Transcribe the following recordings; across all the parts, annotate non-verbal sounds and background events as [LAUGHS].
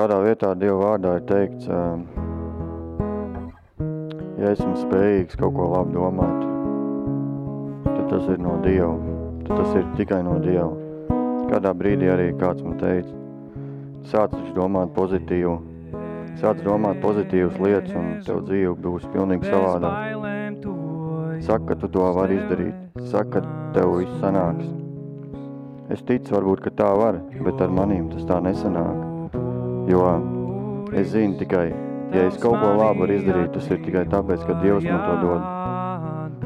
Kādā vietā Dieva vārdā ir teikts, ja esmu spējīgs kaut ko labi domāt, tad tas ir no Dieva. Tad tas ir tikai no Dieva. Kādā brīdī arī kāds man teica, sāc domāt pozitīvu, sāc domāt pozitīvas lietas un tev dzīve būs pilnīgi savādāk. Saka, ka tu to vari izdarīt. Saka, ka tev viss sanāks. Es ticu, varbūt, ka tā var, bet ar manīm tas tā nesanāk. Jo es zinu tikai, ja es kaut ko labu varu izdarīt, tas ir tikai tāpēc, ka Dievs man to dod.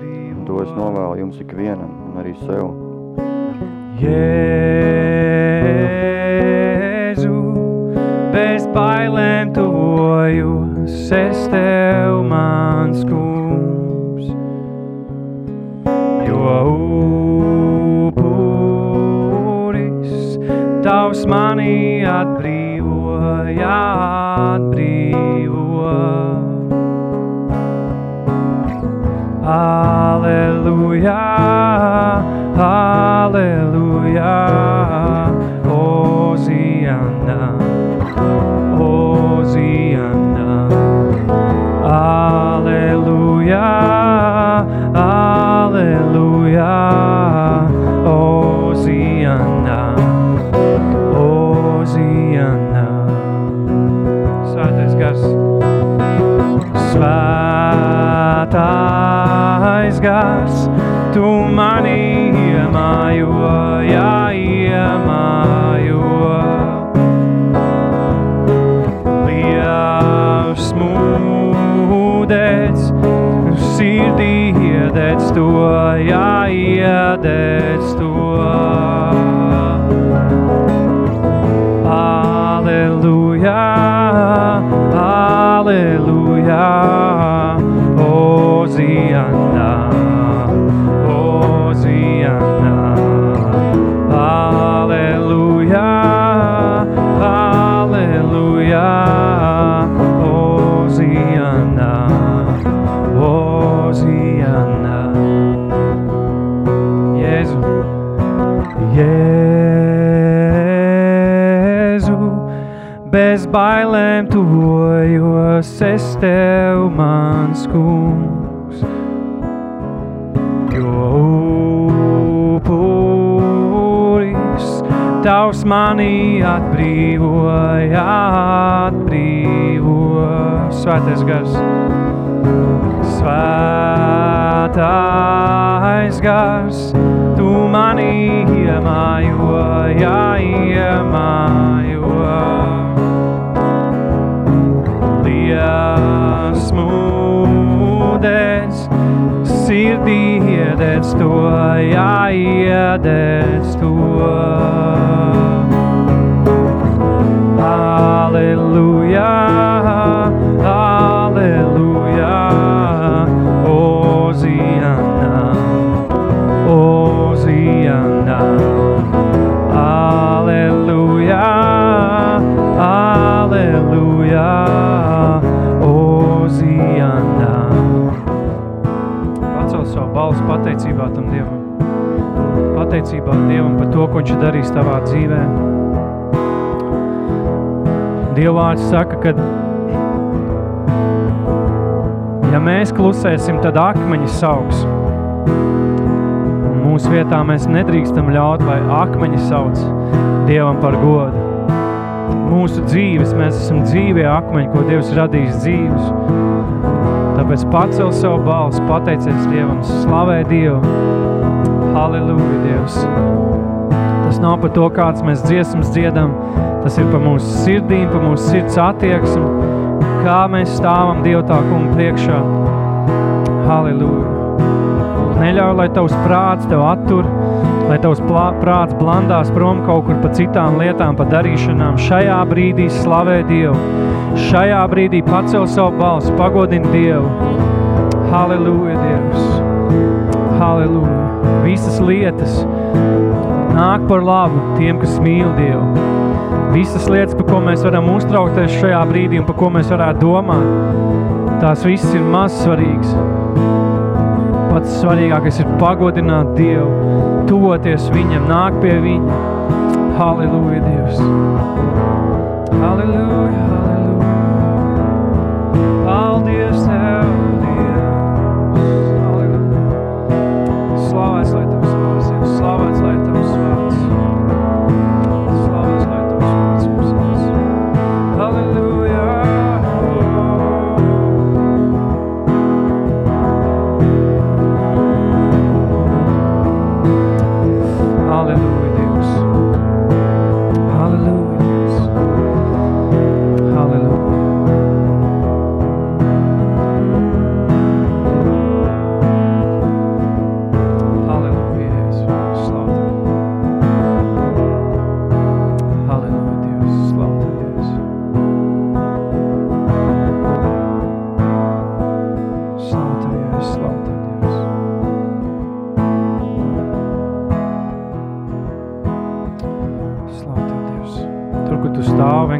Un to es novēlu jums ikvienam un arī sev. Jēzu, bez bailēm tuvojos, es tev mans kungs, jo upuris tavs mani atbrīvoja, atbrīvo. Aleluja, aleluja, Oziana, Oziana. Aleluja, Gars, tu mani iemājo, jāiemājo. Liels mūdēts, sirdī iedēc to, jāiedēc to. Tuvojos, es tev mans kungs, jo upuris tavs mani atbrīvoja, atbrīvo. Svētais gars. Svētais gars, tu mani iemājo, jāiemājo. Liesmūdens, sirdī iedēc to, jāiedēc to. Aleluja, Pateicībā Dievam par to, ko viņš ir darījis tavā dzīvē. Dievvārds saka, ka ja mēs klusēsim, tad akmeņi sauks. Mūsu vietā mēs nedrīkstam ļaut, lai akmeņi sauc Dievam par godu. Mūsu dzīves, mēs esam dzīvie akmeņi, ko Dievs radījis dzīves. Tāpēc pacel savu balsu, pateicies Dievam, slavē Dievu. Halleluja, Dievs. Tas nav par to, kāds mēs dziesmas dziedam, tas ir par mūsu sirdīm, par mūsu sirds attieksmi, kā mēs stāvam Dievu tā kungu priekšā. Halleluja. Neļauj, lai tavs prāts tev attur, lai tavs prāts blandās prom kaut kur pa citām lietām, pa darīšanām. Šajā brīdī slavē Dievu. Šajā brīdī pacel savu balsu, pagodini Dievu. Halleluja, Dievs. Halleluja. Visas lietas nāk par labu tiem, kas mīl Dievu. Visas lietas, par ko mēs varam uztraukties šajā brīdī un par ko mēs varētu domāt, tās viss ir maz svarīgs. Pats svarīgākais ir pagodināt Dievu, tuvoties Viņam, nāk pie Viņa. Halleluja, Dievs! Halleluja, halleluja. Paldies Tev, Dievs.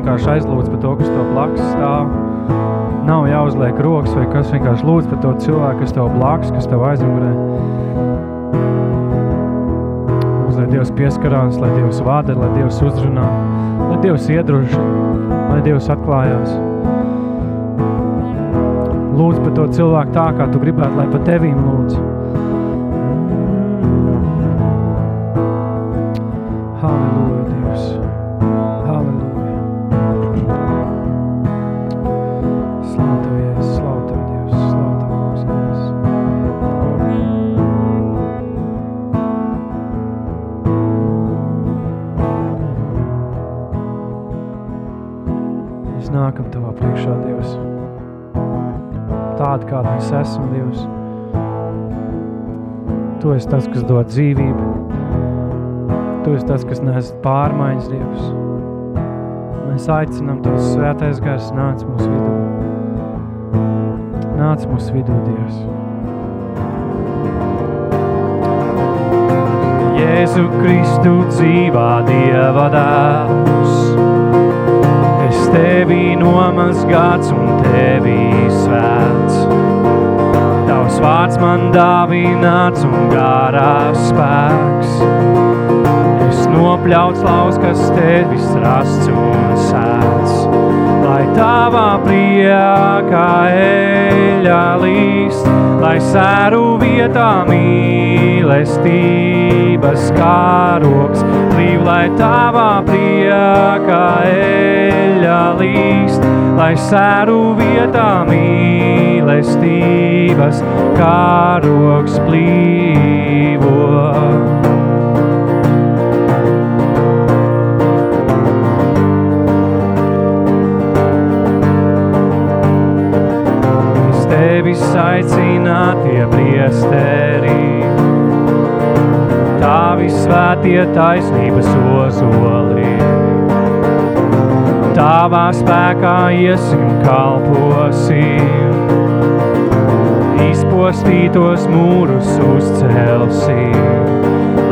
Vienkārši aizlūdz par to, kas tev blakus stāv. Nav jāuzliek rokas vai kas vienkārši lūdz par to cilvēku, kas tev blakus, kas tev aizmugurē. Lūdzu, lai Dievs pieskarās, lai Dievs vada, lai Dievs uzrunā, lai Dievs iedrošina, lai Dievs atklājās. Lūdzu par to cilvēku tā, kā tu gribētu, lai pa tevīm lūdzu. Dod dzīvību. Tu esi tas, kas nes pārmaiņas, Dievs. Mēs aicinām Tavs svētais gars, nāc mūsu vidū. Nāc mūsu vidū, Dievs. Jēzu Kristu dzīvā Dieva dēls. Es Tevi nomazgāts un Tevi svēts. Vārds man dāvināts un garās spēks. Es nopļauts lauz, kas Tevis rasts un sēts. Lai Tavā priekā eļa līst, lai sēru vietā mīlestības kāroks, līv, lai Tavā priekā eļa līst, lai sēru vietā mīlestības kāroks plīvo. Es tevis aicinātie priesterī, Tavi svētie taisnības ozolī. Tavā spēkā iesim kalposim, izpostītos mūrus uzcelsim,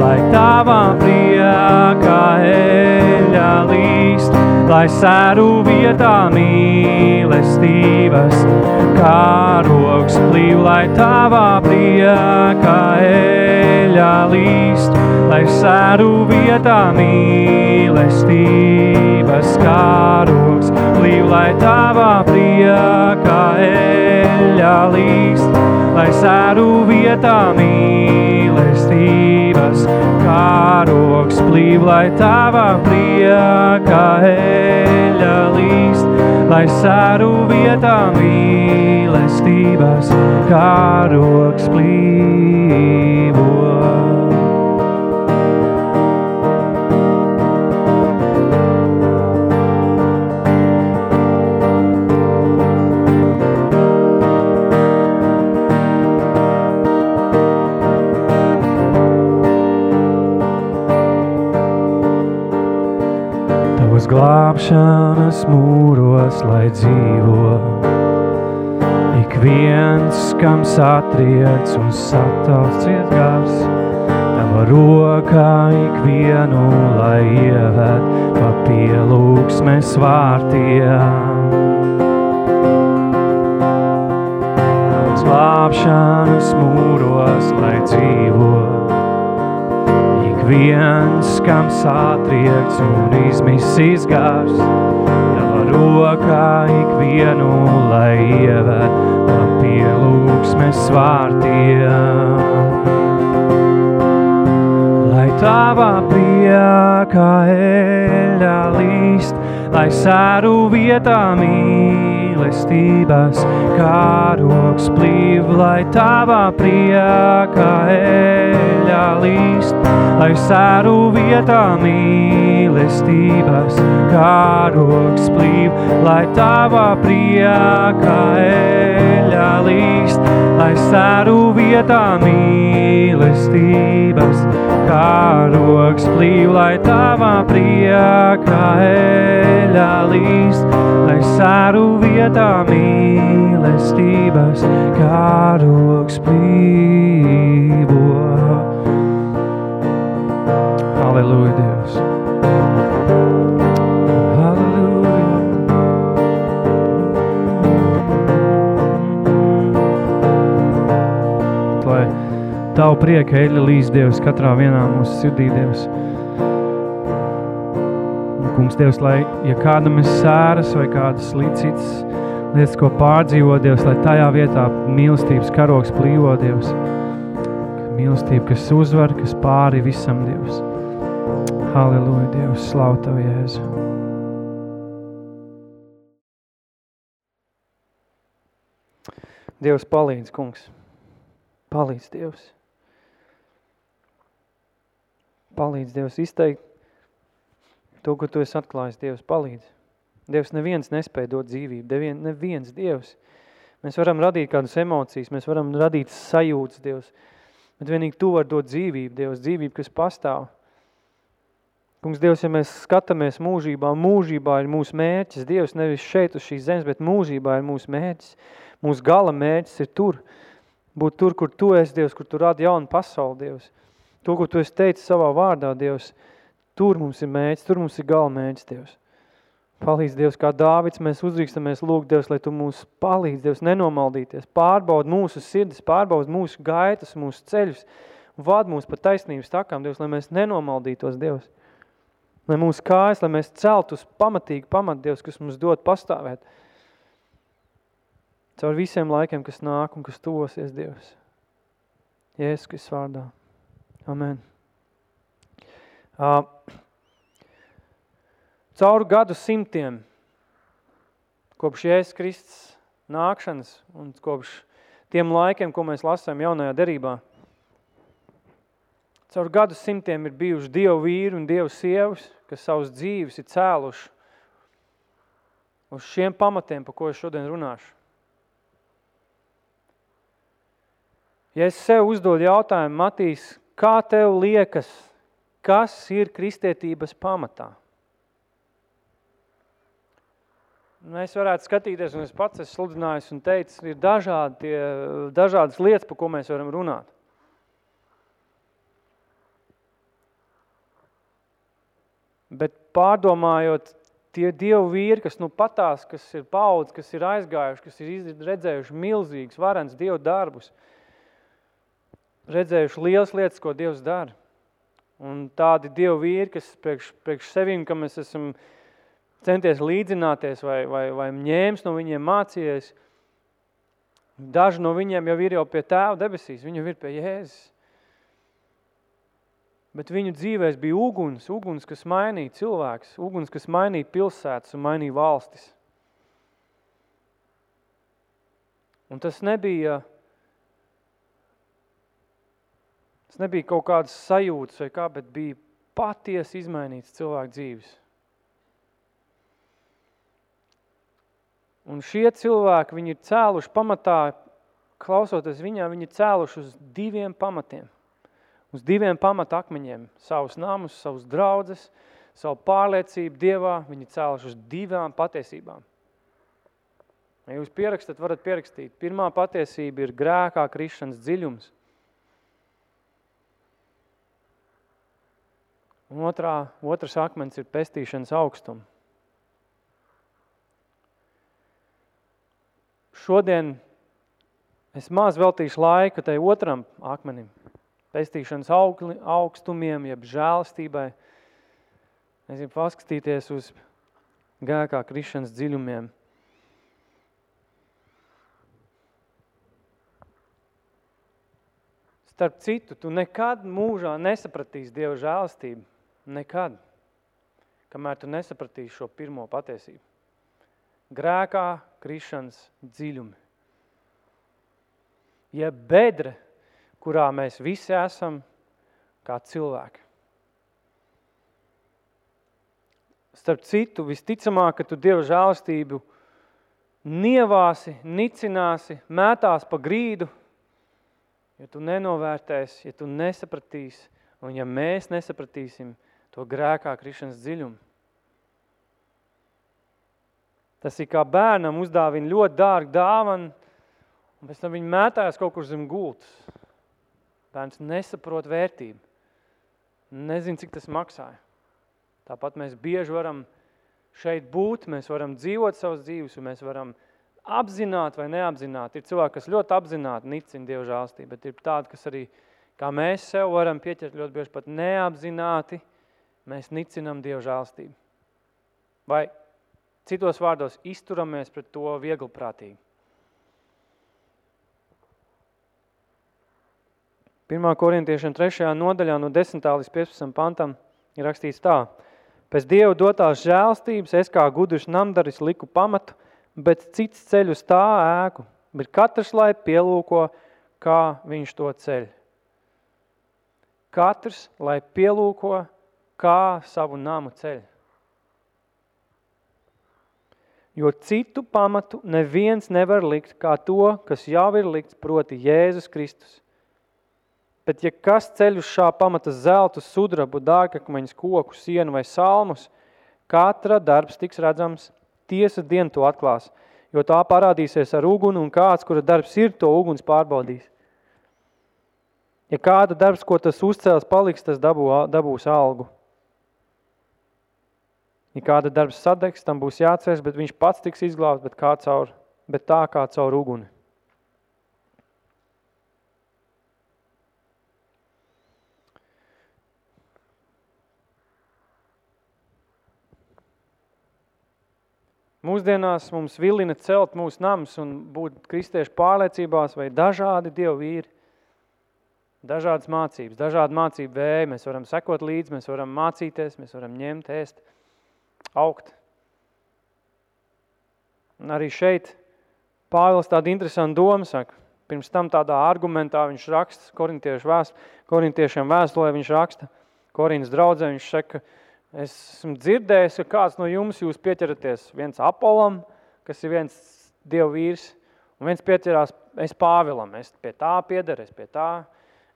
lai tavā priekā eļa līst, lai sēru vietā mīlestības. Kārogs plīv, lai tavā priekā eļa līst, lai sēru vietā mīlestības. Kārogs plīv, lai tavā priekā eļa līst, lai sēru vietā mīlestības kārogs plīv, lai tavā priekā eļa līst, lai sēru vietā mīlestības kārogs plīvo. Glābšanas mūros, lai dzīvo. Ik viens, kam satriec un sataucies gars, Tava rokā ikvienu, lai ieved pa pielūgsmes vārtiem. Glābšanas mūros, lai dzīvo. Ik viens, kam satriekts un izmisīs gars, rokā ikvienu, lai ievēt man pielūgsmes vārtiem. Lai tavā priekā eļā līst, lai sēru vietā mīlestības kāroks plīv, lai tavā priekā eļā līst, lai sēru vietā mīlestības kāroks plīv, lai tavā priekā eļā līst, lai sēru vietā mīlestības kāroks plīv, lai tavā priekā eļā līst, lai sāru vietā mīlestības kārogs plīvo. Halleluja, Dievs! Tavu prieka eļa līdz Dievs katrā vienā mūsu sirdī, Dievs. Kungs, Dievs, lai, ja kādam ir sēras vai kādas līdzītas lietas, ko pārdzīvo, Dievs, lai tajā vietā mīlestības karoks plīvo, Dievs. Mīlestība, kas uzvar, kas pāri visam, Dievs. Halleluja, Dievs, slavu Tev, Jēzu. Dievs palīdz, kungs. Palīdz, Dievs. Palīdz, Dievs, izteikt To, ko tu esi atklājis, Dievs palīdz. Dievs neviens nespēja dot dzīvību, nevien, neviens Dievs. Mēs varam radīt kādas emocijas, mēs varam radīt sajūtas, Dievs, bet vienīgi Tu var dot dzīvību, Dievs, dzīvību, kas pastāv. Kungs, Dievs, ja mēs skatāmies mūžībā, mūžībā ir mūsu mērķis, Dievs, nevis šeit uz šīs zemes, bet mūžībā ir mūsu mērķis. Mūsu gala mērķis ir tur, būt tur, kur Tu esi, Dievs, kur Tu radi jaunu pasauli, Dievs. To, ko Tu esi teicis savā vārdā, Dievs, Tur mums ir mēģis, tur mums ir gala mēģis, Dievs. Palīdz, Dievs, kā Dāvids, mēs uzdrīkstamies lūgt, Dievs, lai Tu mūs palīdz, Dievs, nenomaldīties, pārbaud mūsu sirdis, pārbaud mūsu gaitas, mūsu ceļus, vad mūs pa taisnības takām, Dievs, lai mēs nenomaldītos, Dievs. Lai mūsu kājas, lai mēs celt uz pamatīgi pamat, Dievs, kas mums dod pastāvēt. Caur visiem laikiem, kas nāk un kas tuvosies, Dievs. Jēzus Kristus vārdā. Amen. Uh, cauru gadu simtiem, kopš Jēzus Kristus nākšanas un kopš tiem laikiem, ko mēs lasām jaunajā derībā, caur gadu simtiem ir bijuši Dievu vīri un Dievu sievas, kas savus dzīves ir cēluši uz šiem pamatiem, pa ko es šodien runāšu. Ja es sev uzdodu jautājumu, Matīs, kā tev liekas, kas ir kristietības pamatā. Mēs varētu skatīties, un es pats esmu sludinājis un teicis, ir dažādi tie, dažādas lietas, par ko mēs varam runāt. Bet pārdomājot, tie dievu vīri, kas nu patās, kas ir paudz, kas ir aizgājuši, kas ir redzējuši milzīgus, varens dievu darbus, redzējuši lielas lietas, ko Dievs dara. Un tādi dievu vīri, kas priekš, priekš sevīm, ka mēs esam centies līdzināties vai, vai, vai ņēmis no viņiem mācījies, daži no viņiem jau ir jau pie tēva debesīs, viņi jau ir pie Jēzus. Bet viņu dzīvēs bija uguns, uguns, kas mainīja cilvēks, uguns, kas mainīja pilsētas un mainīja valstis. Un tas nebija Tas nebija kaut kādas sajūtas vai kā, bet bija patiesi izmainīts cilvēku dzīves. Un šie cilvēki, viņi ir cēluši pamatā, klausoties viņā, viņi ir cēluši uz diviem pamatiem. Uz diviem pamata akmeņiem. Savus namus, savus draudzes, savu pārliecību Dievā, viņi cēluši uz divām patiesībām. Ja jūs pierakstat, varat pierakstīt. Pirmā patiesība ir grēkā krišanas dziļums – Un otrā, otrs akmens ir pestīšanas augstuma. Šodien es maz veltīšu laiku tai otram akmenim, pestīšanas augstumiem, jeb žēlistībai. Es gribu paskatīties uz gēkā krišanas dziļumiem. Starp citu, tu nekad mūžā nesapratīsi Dieva žēlastību. Nekad. Kamēr tu nesapratīsi šo pirmo patiesību. Grēkā krišanas dziļumi. Ja bedre, kurā mēs visi esam kā cilvēki. Starp citu, visticamāk, ka tu Dieva žēlastību nievāsi, nicināsi, mētās pa grīdu, ja tu nenovērtēsi, ja tu nesapratīsi, un ja mēs nesapratīsim to grēkā krišanas dziļumu. Tas ir kā bērnam uzdāvina ļoti dārgu dāvanu, un pēc tam viņi mētājas kaut kur zem gultas. Bērns nesaprot vērtību. Nezin, cik tas maksāja. Tāpat mēs bieži varam šeit būt, mēs varam dzīvot savas dzīves, un mēs varam apzināt vai neapzināt. Ir cilvēki, kas ļoti apzināti nicina Dievu žālstību, bet ir tādi, kas arī, kā mēs sev varam pieķert ļoti bieži pat neapzināti, mēs nicinam Dievu žālstību. Vai citos vārdos izturamies pret to viegliprātīgi. 1. korintiešiem 3. nodaļā no 10. līdz 15. pantam ir rakstīts tā. Pēc Dievu dotās žēlstības es kā gudrs namdaris liku pamatu, bet cits ceļ uz tā ēku, bet katrs lai pielūko, kā viņš to ceļ. Katrs lai pielūko, kā savu namu ceļ. Jo citu pamatu neviens nevar likt kā to, kas jau ir likts, proti Jēzus Kristus. Bet ja kas ceļ uz šā pamata zeltu, sudrabu, dārkakmeņas, koku, sienu vai salmus, katra darbs tiks redzams, tiesa diena to atklās, jo tā parādīsies ar uguni un kāds, kura darbs ir, to uguns pārbaudīs. Ja kāda darbs, ko tas uzcēls, paliks, tas dabū, dabūs algu. Ja kāda darbs sadegs, tam būs jāatceras, bet viņš pats tiks izglābts, bet, kā caur, bet tā kā caur uguni. Mūsdienās mums vilina celt mūsu namus un būt kristiešu pārliecībās vai dažādi dievu vīri. Dažādas mācības, dažādi mācību vēji, mēs varam sekot līdzi, mēs varam mācīties, mēs varam ņemt, ēst, augt. Un arī šeit Pāvils tāda interesanta doma saka. Pirms tam tādā argumentā viņš raksta korintiešu vēst, korintiešiem vēstulē, viņš raksta Korinas draudzē, viņš saka, ka Es esmu dzirdējis, ka kāds no jums jūs pieķeraties viens Apolam, kas ir viens dievu vīrs, un viens pieķerās es Pāvilam, es pie tā piederu, es pie tā,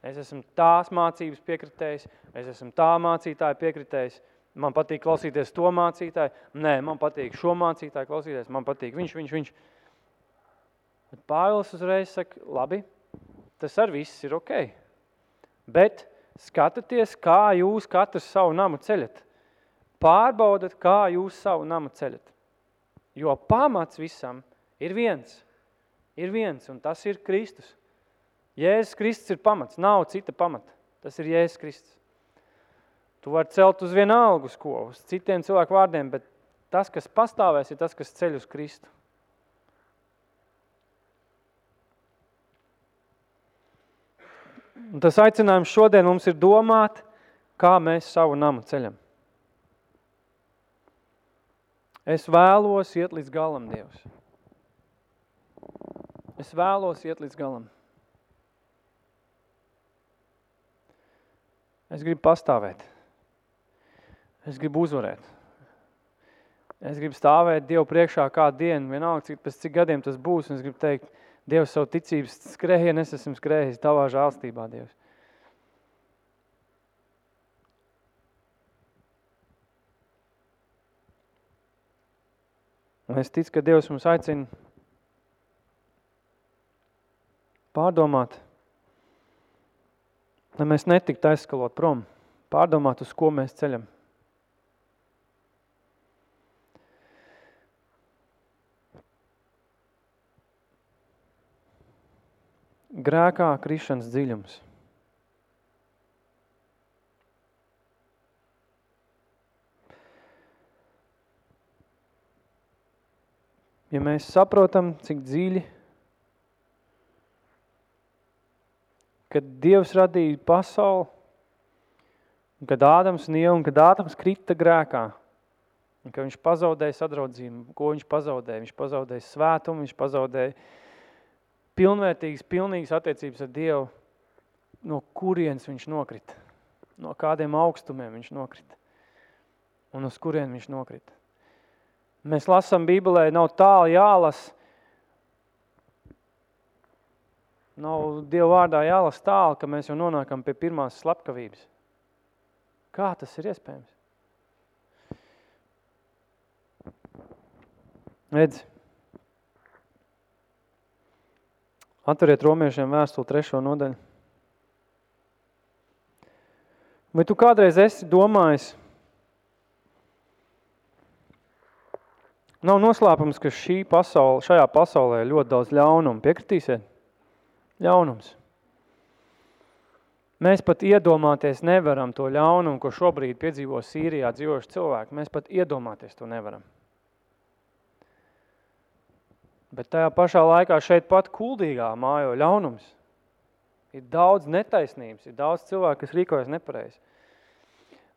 es esmu tās mācības piekritējis, es esmu tā mācītāja piekritējis, man patīk klausīties to mācītāju, nē, man patīk šo mācītāju klausīties, man patīk viņš, viņš, viņš. Bet Pāvils uzreiz saka, labi, tas ar viss ir ok, bet skatieties, kā jūs katrs savu namu ceļat. Pārbaudat, kā jūs savu namu ceļat. Jo pamats visam ir viens. Ir viens, un tas ir Kristus. Jēzus Kristus ir pamats, nav cita pamata. Tas ir Jēzus Kristus. Tu vari celt uz vienu algu, uz ko, uz citiem cilvēku vārdiem, bet tas, kas pastāvēs, ir tas, kas ceļ uz Kristu. Un tas aicinājums šodien mums ir domāt, kā mēs savu namu ceļam. Es vēlos iet līdz galam, Dievs. Es vēlos iet līdz galam. Es gribu pastāvēt. Es gribu uzvarēt. Es gribu stāvēt Dievu priekšā kādu dienu, vienalga, cik, pēc cik gadiem tas būs, un es gribu teikt, Dievs savu ticības skrējienu, es esmu skrējis tavā žālstībā, Dievs. Un es ticu, ka Dievs mums aicina pārdomāt, lai mēs netiktu aizskalot prom, pārdomāt, uz ko mēs ceļam. Grēkā krišanas dziļums. ja mēs saprotam, cik dziļi, kad Dievs radīja pasauli, kad Ādams un Ieva, un kad Ādams krita grēkā, un ka viņš pazaudēja sadraudzību, ko viņš pazaudēja? Viņš pazaudēja svētumu, viņš pazaudēja pilnvērtīgas, pilnīgas attiecības ar Dievu, no kurienes viņš nokrita, no kādiem augstumiem viņš nokrita, un uz kurien viņš nokrita. Mēs lasām Bībelē, nav tālu jālas, nav Dieva vārdā jālas tālu, ka mēs jau nonākam pie pirmās slepkavības. Kā tas ir iespējams? Redzi, atveriet romiešiem vēstuli trešo nodaļu. Vai tu kādreiz esi domājis, nav noslēpums, ka šī pasaule, šajā pasaulē ir ļoti daudz ļaunumu. Piekritīsiet? Ļaunums. Mēs pat iedomāties nevaram to ļaunumu, ko šobrīd piedzīvo Sīrijā dzīvojuši cilvēki. Mēs pat iedomāties to nevaram. Bet tajā pašā laikā šeit pat kuldīgā mājo ļaunums. Ir daudz netaisnības, ir daudz cilvēku, kas rīkojas nepareizi.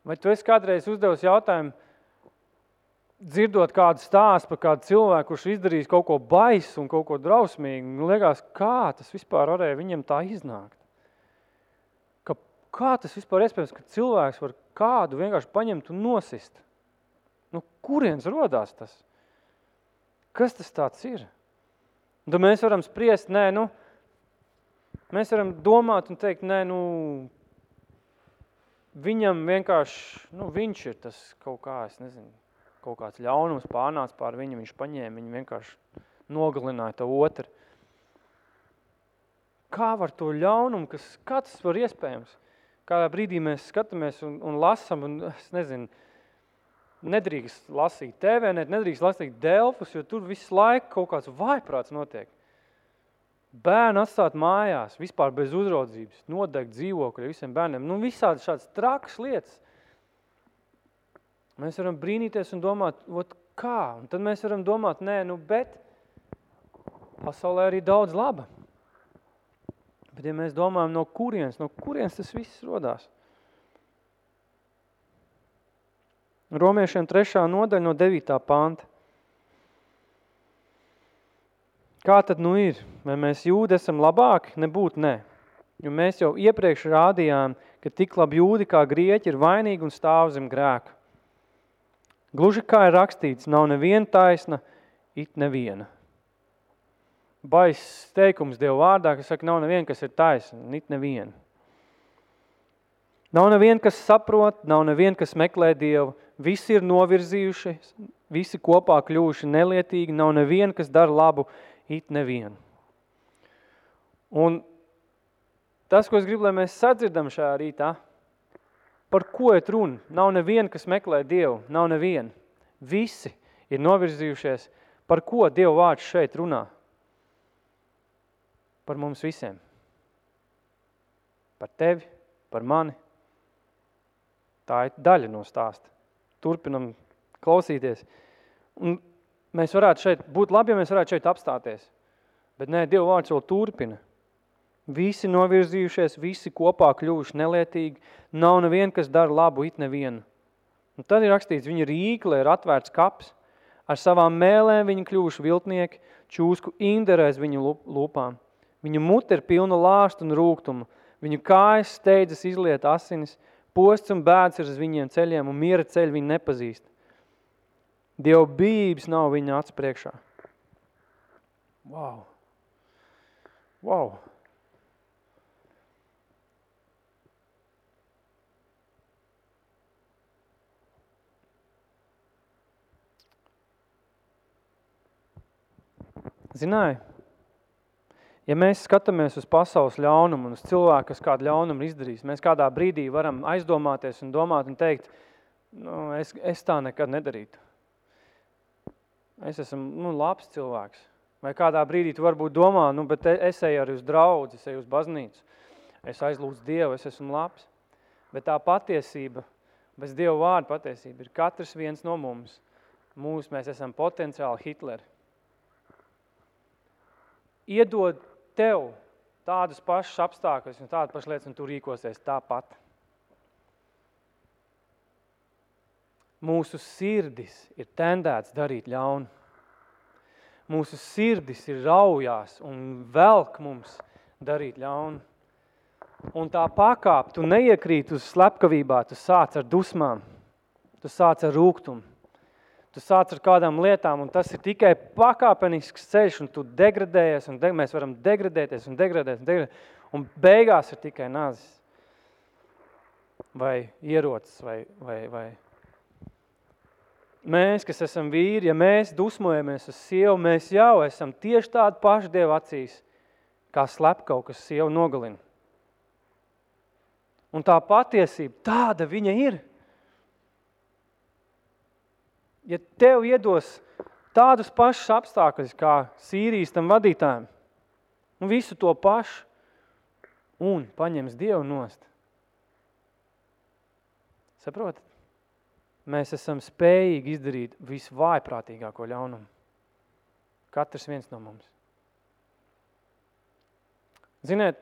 Vai tu esi kādreiz uzdevis jautājumu, dzirdot kādu stāstu par kādu cilvēku, kurš izdarījis kaut ko baisu un kaut ko drausmīgu, un liekas, kā tas vispār varēja viņam tā iznākt? Ka, kā tas vispār iespējams, ka cilvēks var kādu vienkārši paņemt un nosist? Nu, kurienes rodās tas? Kas tas tāds ir? Un tad mēs varam spriest, nē, nu, mēs varam domāt un teikt, nē, nu, viņam vienkārši, nu, viņš ir tas kaut kā, es nezinu, kaut kāds ļaunums pārnāca pār viņu, viņš paņēma, viņu vienkārši nogalināja to otru. Kā var to ļaunumu, kas, kā tas var iespējams? Kādā brīdī mēs skatāmies un, un lasam, un es nezinu, nedrīkst lasīt TV, nedrīkst lasīt Delfus, jo tur visu laiku kaut kāds vaiprāts notiek. Bērnu atstāt mājās, vispār bez uzraudzības, nodegt dzīvokļu visiem bērniem. Nu, visādi šādas trakas lietas. Mēs varam brīnīties un domāt, ot, kā? Un tad mēs varam domāt, nē, nu, bet pasaulē arī daudz laba. Bet ja mēs domājam, no kurienes, no kurienes tas viss rodās? Romiešiem trešā nodaļa no 9. panta. Kā tad nu ir? Vai mēs jūdi esam labāki? Nebūt ne. Jo mēs jau iepriekš rādījām, ka tik labi jūdi kā grieķi ir vainīgi un stāv zem grēka. Gluži kā ir rakstīts, nav neviena taisna, it neviena. Bais teikums Dievu vārdā, kas saka, nav neviena, kas ir taisna, it neviena. Nav neviena, kas saprot, nav neviena, kas meklē Dievu. Visi ir novirzījuši, visi kopā kļuvuši nelietīgi, nav neviena, kas dara labu, it nevienu. Un tas, ko es gribu, lai mēs sadzirdam šajā rītā, par ko ir runa? Nav neviena, kas meklē Dievu, nav neviena. Visi ir novirzījušies, par ko Dieva vārds šeit runā. Par mums visiem. Par tevi, par mani. Tā ir daļa no stāsta. Turpinam klausīties. Un Mēs varētu šeit, būt labi, ja mēs varētu šeit apstāties. Bet nē, Dieva vārds vēl turpina. Visi novirzījušies, visi kopā kļuvuši nelietīgi, nav neviena, kas dara labu, it nevienu. Un tad ir rakstīts, viņa rīkle ir atvērts kaps, ar savām mēlēm viņi kļuvuši viltnieki, čūsku inderēs viņu lūpām. Viņu mute ir pilna lāstu un rūgtumu, viņu kājas steidzas izliet asinis, posts un bēds ir uz viņiem ceļiem un miera ceļi viņi nepazīst. Dieva bības nav viņa acu priekšā. Wow! Wow! Zināji, ja mēs skatāmies uz pasaules ļaunumu un uz cilvēku, kas kādu ļaunumu izdarīs, mēs kādā brīdī varam aizdomāties un domāt un teikt, nu, es, es tā nekad nedarītu es esmu nu, labs cilvēks. Vai kādā brīdī tu varbūt domā, nu, bet es eju arī uz draudzi, es eju uz baznīcu, es aizlūdzu Dievu, es esmu labs. Bet tā patiesība, bez Dieva vārda patiesība, ir katrs viens no mums. Mūs, mēs esam potenciāli Hitleri. iedod tev tādus pašus apstākļus un tādu pašu lietas, un tu rīkosies tāpat. Mūsu sirdis ir tendēts darīt ļaunu. Mūsu sirdis ir raujās un velk mums darīt ļaunu. Un tā pakāp, tu neiekrīt uz slepkavībā, tu sāc ar dusmām, tu sāc ar rūgtumu, tu sāc ar kādām lietām, un tas ir tikai pakāpenisks ceļš, un tu degradējies, un de mēs varam degradēties un degradēties, un degradēties, un beigās ir tikai nazis vai ierocis vai, vai, vai mēs, kas esam vīri, ja mēs dusmojamies uz sievu, mēs jau esam tieši tādi paši Dieva acīs, kā slepkau, kas sievu nogalina. Un tā patiesība, tāda viņa ir. Ja tev iedos tādus pašus apstākļus kā Sīrijas tam vadītājiem, un visu to pašu, un paņems Dievu nost. Saprotat? mēs esam spējīgi izdarīt visvājprātīgāko ļaunumu. Katrs viens no mums. Ziniet,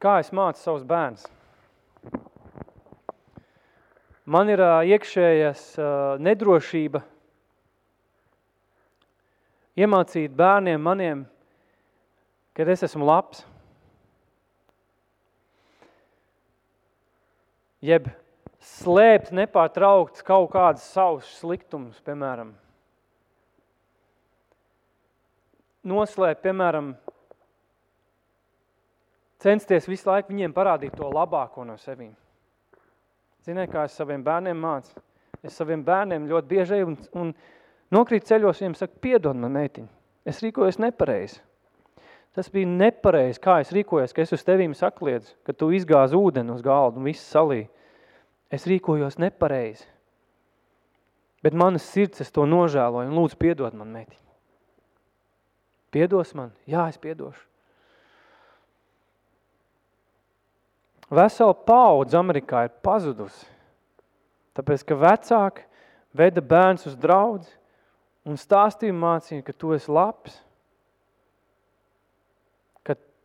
kā es mācu savus bērnus? Man ir iekšējas nedrošība iemācīt bērniem maniem, kad es esmu labs. jeb slēpt nepārtraukts kaut kādas savus sliktumus, piemēram. Noslēpt, piemēram, censties visu laiku viņiem parādīt to labāko no sevīm. Ziniet, kā es saviem bērniem mācu? Es saviem bērniem ļoti bieži un, un nokrīt ceļos, viņiem saka, piedod man, meitiņ, es rīkojos nepareizi. Tas bija nepareizi, kā es rīkojos, ka es uz tevīm sakliedzu, ka tu izgāzi ūdeni uz galdu un viss salīja. Es rīkojos nepareizi. Bet manas sirds es to nožēloju un lūdzu piedod man, meti. Piedos man? Jā, es piedošu. Vesela paudze Amerikā ir pazudusi. Tāpēc, ka vecāki veda bērns uz draudzi un stāstīja mācīja, ka tu esi labs –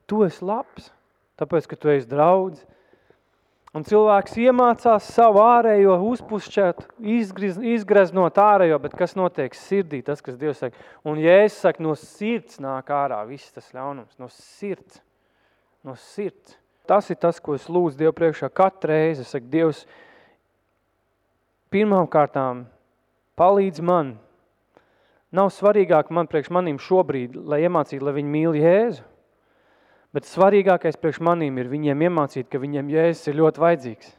Tu esi labs, tāpēc, ka tu esi draudz. Un cilvēks iemācās savu ārējo uzpušķēt, izgriz, izgreznot ārējo, bet kas notiek sirdī, tas, kas Dievs saka. Un Jēzus saka, no sirds nāk ārā viss tas ļaunums, no sirds, no sirds. Tas ir tas, ko es lūdzu Dievu priekšā katru reizi. Es saku, Dievs, pirmām kārtām palīdz man. Nav svarīgāk man priekš manīm šobrīd, lai iemācītu, lai viņi mīl Jēzu. Bet svarīgākais priekš manīm ir viņiem iemācīt, ka viņiem Jēzus ir ļoti vajadzīgs.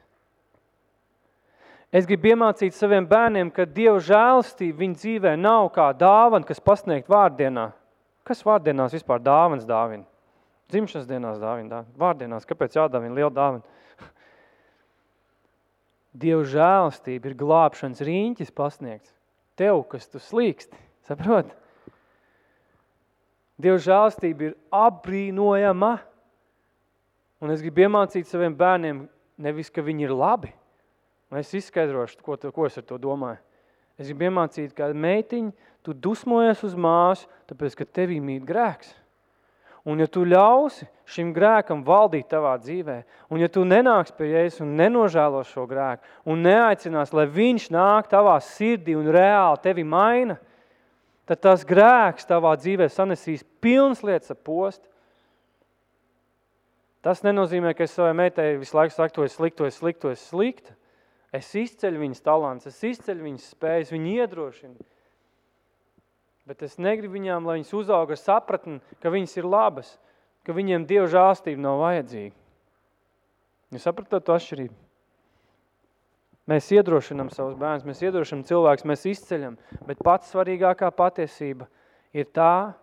Es gribu iemācīt saviem bērniem, ka Dieva žēlstība viņa dzīvē nav kā dāvana, kas pasniegt vārdienā. Kas vārdienās vispār dāvans dāvina? Dzimšanas dienās dāvina dāvina. Vārdienās, kāpēc jādāvina liela dāvana? [LAUGHS] Dieva žēlstība ir glābšanas rīņķis pasniegts. Tev, kas tu slīksti, saproti? Dieva žēlstība ir apbrīnojama. Un es gribu iemācīt saviem bērniem nevis, ka viņi ir labi. Un es izskaidrošu, ko, to, ko es ar to domāju. Es gribu iemācīt, ka meitiņa, tu dusmojies uz māsu, tāpēc, ka tevī mīt grēks. Un ja tu ļausi šim grēkam valdīt tavā dzīvē, un ja tu nenāks pie Jēzus un nenožēlos šo grēku, un neaicinās, lai viņš nāk tavā sirdī un reāli tevi maina, tad tas grēks tavā dzīvē sanesīs pilnas lietas ap post. Tas nenozīmē, ka es savai meitai visu laiku saku, es sliktu, es sliktu, es sliktu. Es izceļu viņas talants, es izceļu viņas spējas, viņu iedrošinu. Bet es negribu viņām, lai viņas uzauga sapratni, ka viņas ir labas, ka viņiem Dieva žāstība nav vajadzīga. Jūs sapratat to atšķirību? Mēs iedrošinam savus bērnus, mēs iedrošinam cilvēkus, mēs izceļam, bet pats svarīgākā patiesība ir tā,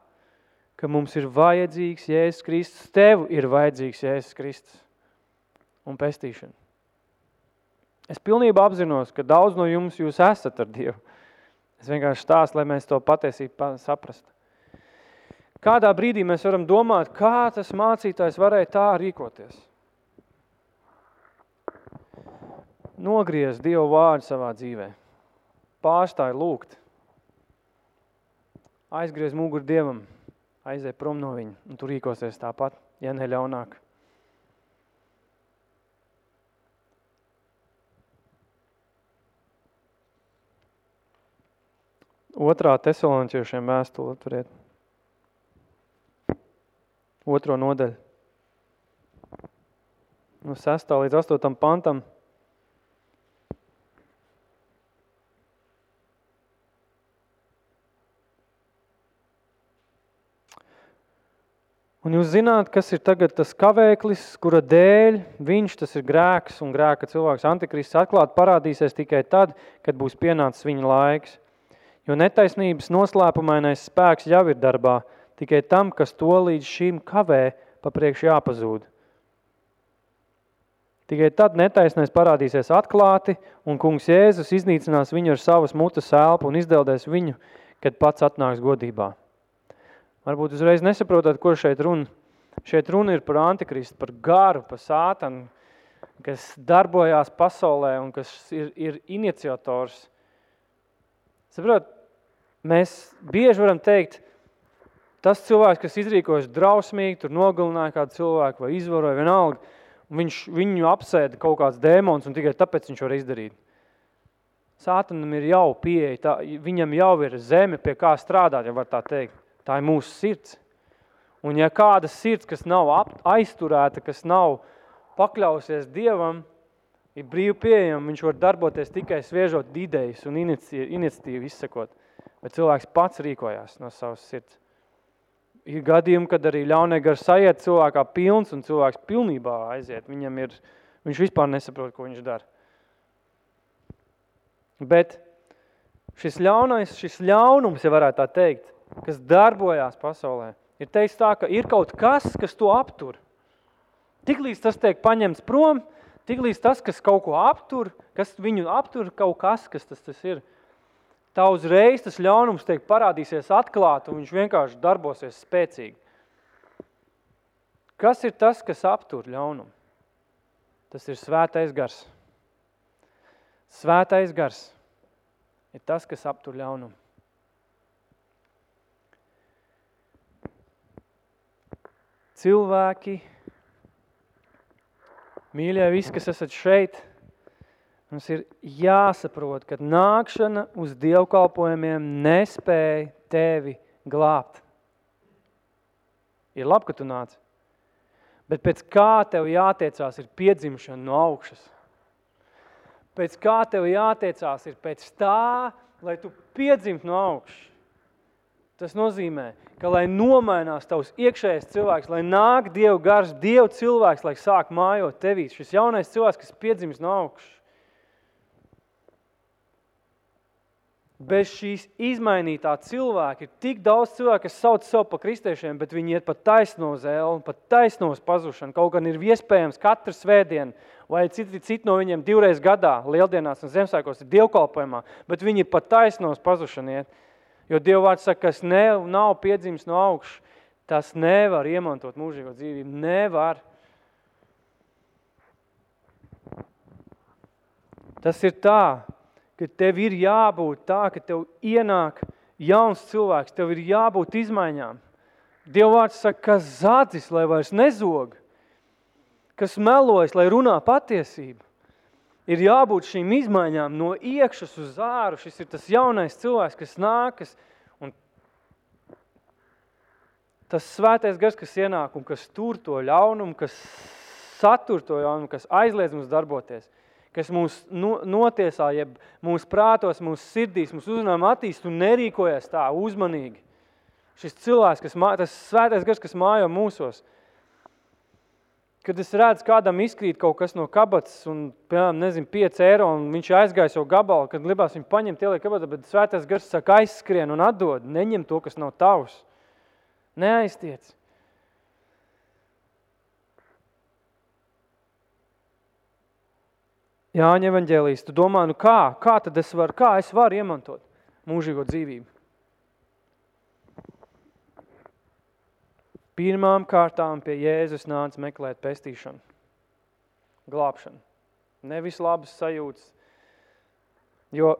ka mums ir vajadzīgs Jēzus Kristus, tev ir vajadzīgs Jēzus Kristus un pestīšana. Es pilnībā apzinos, ka daudz no jums jūs esat ar Dievu. Es vienkārši stāstu, lai mēs to patiesību saprastu. Kādā brīdī mēs varam domāt, kā tas mācītājs varēja tā rīkoties – nogriez Dievu vārdu savā dzīvē. Pārstāj lūgt. aizgriez muguru Dievam, aiziet prom no viņa, un tu rīkosies tāpat, ja ne ļaunāk. Otrā tesaloniķiešiem vēstule, atveriet. Otro nodaļu. No 6. līdz 8. pantam. Un jūs zināt, kas ir tagad tas kavēklis, kura dēļ viņš, tas ir grēks un grēka cilvēks, antikrists, atklāt parādīsies tikai tad, kad būs pienācis viņa laiks. Jo netaisnības noslēpumainais spēks jau ir darbā, tikai tam, kas to līdz šim kavē, papriekš jāpazūd. Tikai tad netaisnais parādīsies atklāti, un kungs Jēzus iznīcinās viņu ar savas mutes elpu un izdeldēs viņu, kad pats atnāks godībā. Varbūt uzreiz nesaprotat, ko šeit runa. Šeit runa ir par antikristu, par garu, par sātanu, kas darbojās pasaulē un kas ir, ir iniciators. Saprot, mēs bieži varam teikt, tas cilvēks, kas izrīkojas drausmīgi, tur nogalināja kādu cilvēku vai izvaroja vienalga, viņš viņu apsēda kaut kāds dēmons un tikai tāpēc viņš var izdarīt. Sātanam ir jau pieeja, tā, viņam jau ir zeme, pie kā strādāt, ja var tā teikt. Tā ir mūsu sirds. Un ja kāda sirds, kas nav aizturēta, kas nav pakļausies Dievam, ir brīvi pieejama, viņš var darboties tikai sviežot idejas un iniciatīvu izsakot. Bet cilvēks pats rīkojās no savas sirds. Ir gadījumi, kad arī ļaunie gar sajiet cilvēkā pilns un cilvēks pilnībā aiziet. Viņam ir, viņš vispār nesaprot, ko viņš dara. Bet šis ļaunais, šis ļaunums, ja varētu tā teikt, kas darbojās pasaulē, ir teiks tā, ka ir kaut kas, kas to aptur. Tiklīdz tas tiek paņemts prom, tiklīdz tas, kas kaut ko aptur, kas viņu aptur, kaut kas, kas tas, tas ir, tā uzreiz tas ļaunums tiek parādīsies atklāt un viņš vienkārši darbosies spēcīgi. Kas ir tas, kas aptur ļaunumu? Tas ir svētais gars. Svētais gars ir tas, kas aptur ļaunumu. cilvēki, mīļie, visi, kas esat šeit, mums ir jāsaprot, ka nākšana uz dievkalpojumiem nespēja tevi glābt. Ir labi, ka tu nāc, bet pēc kā tev jātiecās ir piedzimšana no augšas. Pēc kā tev jātiecās ir pēc tā, lai tu piedzimt no augšas. Tas nozīmē, ka lai nomainās tavs iekšējais cilvēks, lai nāk Dievu gars, Dievu cilvēks, lai sāk mājot tevī, šis jaunais cilvēks, kas piedzimis no augšas. Bez šīs izmainītā cilvēka ir tik daudz cilvēku, kas sauc sev pa kristiešiem, bet viņi iet pa taisno zēlu, pa taisnos pazušanu. Kaut gan ir iespējams katru svētdienu, vai citi, citi no viņiem divreiz gadā, lieldienās un Zemesvētkos ir dievkalpojumā, bet viņi ir pa taisnos pazušanu iet. Jo Dievvārds saka, kas ne, nav piedzimis no augšas, tas nevar iemantot mūžīgo dzīvību. Nevar. Tas ir tā, ka tev ir jābūt tā, ka tev ienāk jauns cilvēks, tev ir jābūt izmaiņām. Dievvārds saka, kas zadzis, lai vairs nezog, kas melojas, lai runā patiesību ir jābūt šīm izmaiņām no iekšas uz āru. Šis ir tas jaunais cilvēks, kas nākas. Un tas svētais gars, kas ienāk un kas tur to ļaunumu, kas satur to ļaunumu, kas aizliedz mums darboties, kas mūs notiesā, jeb mūsu prātos, mūsu sirdīs, mūsu uzmanām attīst un nerīkojas tā uzmanīgi. Šis cilvēks, kas, tas svētais gars, kas mājo mūsos, Kad es redzu, kādam izkrīt kaut kas no kabatas un, piemēram, nezinu, 5 eiro un viņš aizgāja jau gabalu, kad libās viņu paņemt, ieliek kabatā, bet svētais gars saka aizskrien un atdod, neņem to, kas nav tavs. Neaiztiec. Jāņa evaņģēlijas, tu domā, nu kā, kā tad es varu, kā es varu iemantot mūžīgo dzīvību? Pirmām kārtām pie Jēzus nāca meklēt pestīšanu, glābšanu. Nevis labas sajūtas, jo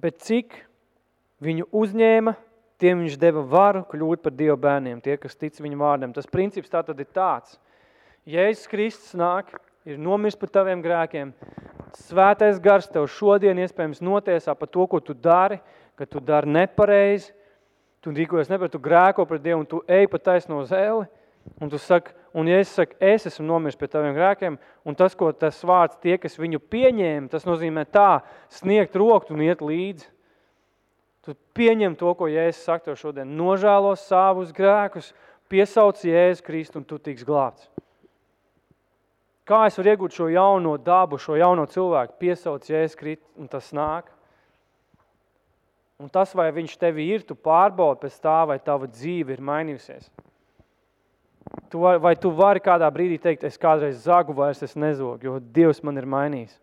bet cik viņu uzņēma, tiem viņš deva varu kļūt par Dieva bērniem, tie, kas tic viņa vārdam. Tas princips tātad ir tāds. Jēzus Kristus nāk ir nomirst par taviem grēkiem, svētais gars tev šodien iespējams notiesā par to, ko tu dari, ka tu dari nepareizi, tu rīkojies nepareizi, tu grēko pret Dievu un tu ej pa taisno zēli, un tu saki, un ja es saku, es esmu nomirst pie taviem grēkiem, un tas, ko tas vārds tie, kas viņu pieņēma, tas nozīmē tā, sniegt roku un iet līdzi. Tu pieņem to, ko Jēzus saka tev šodien, nožēlo savus grēkus, piesauc Jēzus Kristu un tu tiks glābts. Kā es varu iegūt šo jauno dabu, šo jauno cilvēku, piesauc Jēzus Kristu un tas nāk? Un tas, vai viņš tevi ir, tu pārbaudi pēc tā, vai tava dzīve ir mainījusies. Tu vai, vai tu vari kādā brīdī teikt, es kādreiz zagu, vairs es nezogu, jo Dievs man ir mainījis.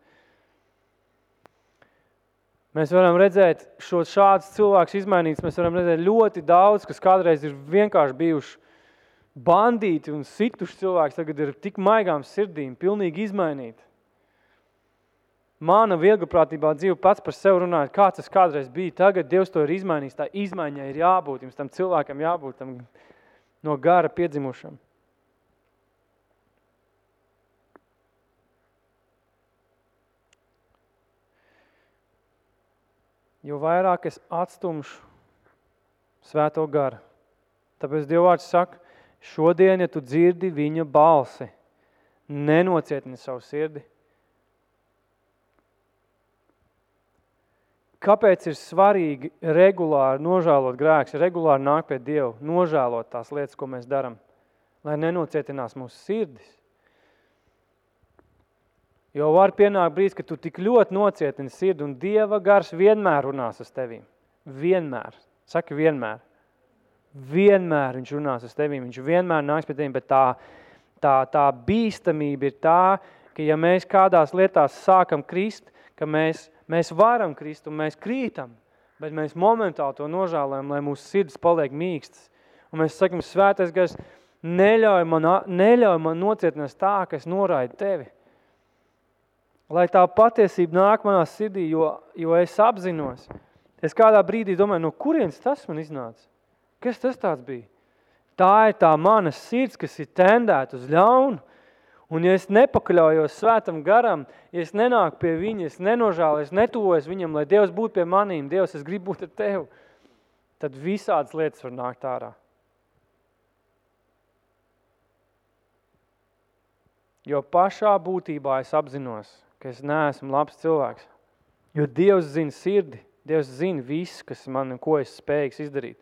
Mēs varam redzēt šo šādus cilvēkus izmainīts, mēs varam redzēt ļoti daudz, kas kādreiz ir vienkārši bijuši bandīti un situši cilvēks, tagad ir tik maigām sirdīm, pilnīgi izmainīti. Mana vieglprātībā dzīve pats par sevi runājot, kā tas kādreiz bija, tagad Dievs to ir izmainījis, tā izmaiņai ir jābūt, jums tam cilvēkam jābūt tam no gara piedzimušam. Jo vairāk es atstumšu svēto garu. Tāpēc Dievvārds saka, šodien, ja tu dzirdi viņa balsi, nenocietini savu sirdi. Kāpēc ir svarīgi regulāri nožēlot grēks, regulāri nāk pie Dieva, nožēlot tās lietas, ko mēs darām, lai nenocietinās mūsu sirdis? Jo var pienākt brīdis, ka tu tik ļoti nocietini sirdi, un Dieva gars vienmēr runās uz tevīm. Vienmēr. Saki vienmēr. Vienmēr viņš runās uz tevīm, viņš vienmēr nāks pie tevīm, bet tā, tā, tā bīstamība ir tā, ka ja mēs kādās lietās sākam krist, ka mēs, mēs varam krist un mēs krītam, bet mēs momentāli to nožēlējam, lai mūsu sirds paliek mīkstas. Un mēs sakam, svētais gars, neļauj man, neļauj man nocietinās tā, ka es noraidu tevi. Lai tā patiesība nāk manā sirdī, jo, jo es apzinos. Es kādā brīdī domāju, no kurienes tas man iznāca? Kas tas tāds bija? Tā ir tā mana sirds, kas ir tendēta uz ļaunu. Un ja es nepakļaujos svētam garam, ja es nenāku pie viņa, es nenožālu, es netuvojos viņam, lai Dievs būtu pie manīm, Dievs, es gribu būt ar tevi, tad visādas lietas var nākt ārā. Jo pašā būtībā es apzinos, ka es neesmu labs cilvēks. Jo Dievs zina sirdi, Dievs zina visu, kas man ko es spējīgs izdarīt.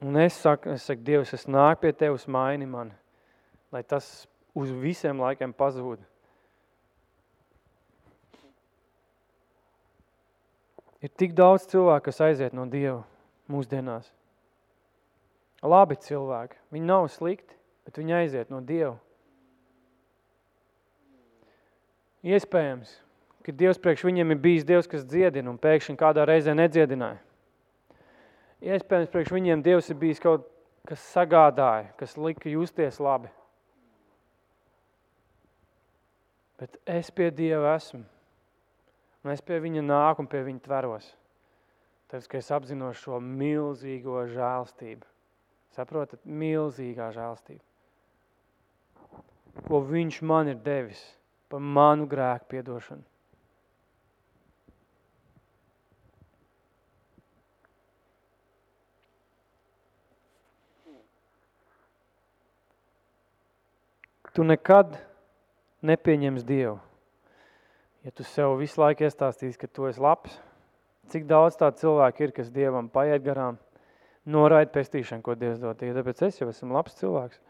Un es saku, es saku, Dievs, es nāku pie Tevis, maini mani, lai tas uz visiem laikiem pazūd. Ir tik daudz cilvēku, kas aiziet no Dieva mūsdienās. Labi cilvēki, viņi nav slikti, bet viņi aiziet no Dieva. Iespējams, ka Dievs priekš viņiem ir bijis Dievs, kas dziedina un pēkšņi kādā reizē nedziedināja. Iespējams, priekš viņiem Dievs ir bijis kaut kas sagādāja, kas lika justies labi. Bet es pie Dieva esmu. Un es pie viņa nāku un pie viņa tveros. Tāpēc, ka es apzinos šo milzīgo žēlstību. Saprotat? Milzīgā žēlstība. Ko viņš man ir devis – par manu grēku piedošanu. Tu nekad nepieņems Dievu. Ja tu sev visu laiku iestāstīsi, ka tu esi labs, cik daudz tādu cilvēku ir, kas Dievam paiet garām, noraida pestīšanu, ko Dievs dod. Ja tāpēc es jau esmu labs cilvēks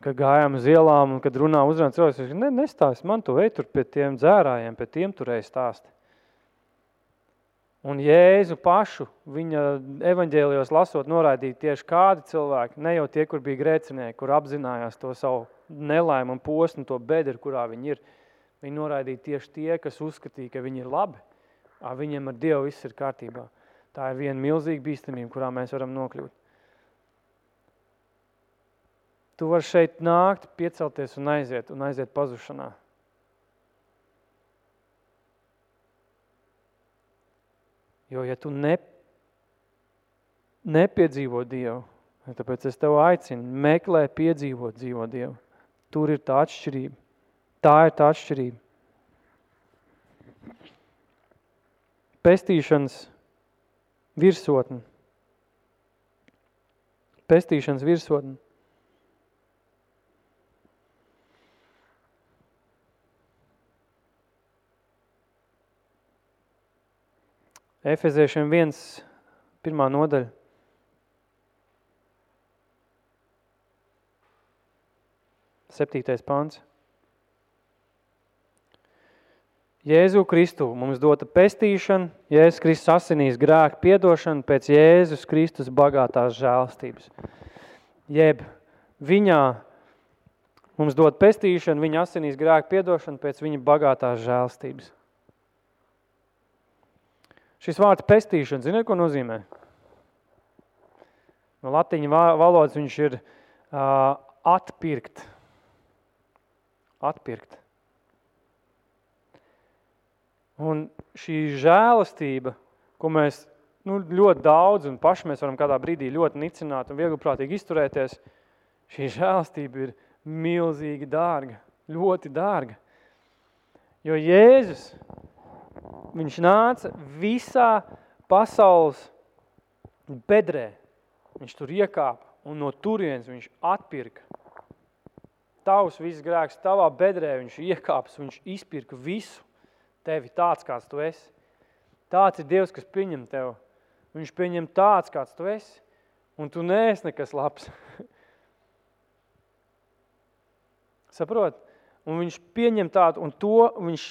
kad gājām uz ielām un kad runā uzrunā cilvēks, es ne, nestāst man tu ej tur pie tiem dzērājiem, pie tiem turēji stāsti. Un Jēzu pašu viņa evaņģēlijos lasot noraidīja tieši kādi cilvēki, ne jau tie, kur bija grēcinieki, kur apzinājās to savu nelaimu un posmu, to bedru, kurā viņi ir. Viņi noraidīja tieši tie, kas uzskatīja, ka viņi ir labi. Viņiem ar Dievu viss ir kārtībā. Tā ir viena milzīga bīstamība, kurā mēs varam nokļūt. Tu vari šeit nākt, piecelties un aiziet, un aiziet pazušanā. Jo, ja tu ne, nepiedzīvo Dievu, tāpēc es tev aicinu, meklē piedzīvot dzīvo Dievu. Tur ir tā atšķirība. Tā ir tā atšķirība. Pestīšanas virsotne. Pestīšanas virsotne. Efeziešiem 1, pirmā nodaļa. Septītais pāns. Jēzu Kristu mums dota pestīšana, Jēzus Kristus asinīs grēku piedošana pēc Jēzus Kristus bagātās žēlstības. Jeb viņā mums dot pestīšana, viņa asinīs grēku piedošana pēc viņa bagātās žēlstības. Šis vārds pestīšana, ziniet, ko nozīmē? No latiņa valodas viņš ir uh, atpirkt. Atpirkt. Un šī žēlastība, ko mēs nu, ļoti daudz un paši mēs varam kādā brīdī ļoti nicināt un viegliprātīgi izturēties, šī žēlastība ir milzīgi dārga, ļoti dārga. Jo Jēzus, viņš nāca visā pasaules bedrē. Viņš tur iekāpa un no turienes viņš atpirka. Tavs viss grēks tavā bedrē, viņš iekāps, viņš izpirka visu tevi tāds, kāds tu esi. Tāds ir Dievs, kas pieņem tev. Viņš pieņem tāds, kāds tu esi, un tu neesi nekas labs. [LAUGHS] Saprot? Un viņš pieņem tādu, un to viņš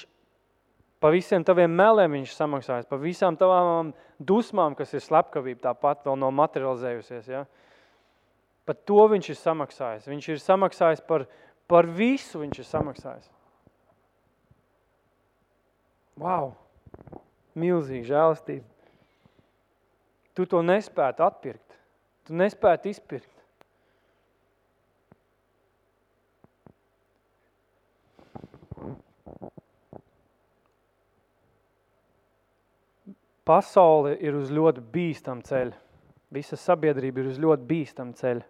pa visiem taviem meliem viņš samaksājas, pa visām tavām dusmām, kas ir slepkavība, tāpat vēl nav materializējusies. Ja? Pat to viņš ir samaksājis. Viņš ir samaksājis par, par visu, viņš ir samaksājis. Wow! Milzīgi žēlastība. Tu to nespētu atpirkt. Tu nespētu izpirkt. Pasaule ir uz ļoti bīstam ceļa. Visa sabiedrība ir uz ļoti bīstam ceļa.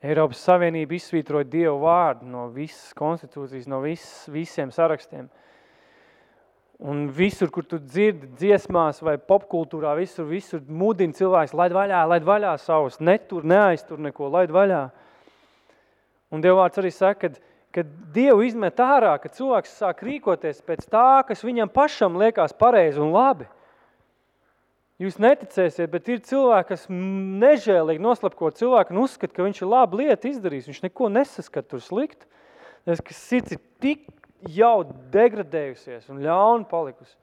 Eiropas Savienība izsvītroja Dievu vārdu no visas konstitūcijas, no vis, visiem sarakstiem – Un visur, kur tu dzirdi dziesmās vai popkultūrā, visur, visur mudina cilvēks, laid vaļā, laid vaļā savus, netur, neaiztur neko, laid vaļā. Un Dievvārds arī saka, kad, kad Dievu izmet ārā, kad cilvēks sāk rīkoties pēc tā, kas viņam pašam liekas pareizi un labi. Jūs neticēsiet, bet ir cilvēki, kas nežēlīgi noslapko cilvēku un uzskata, ka viņš ir labu lietu izdarījis. Viņš neko nesaskat tur slikt. Tas, ka sirds ir tik jau degradējusies un ļauna palikusi.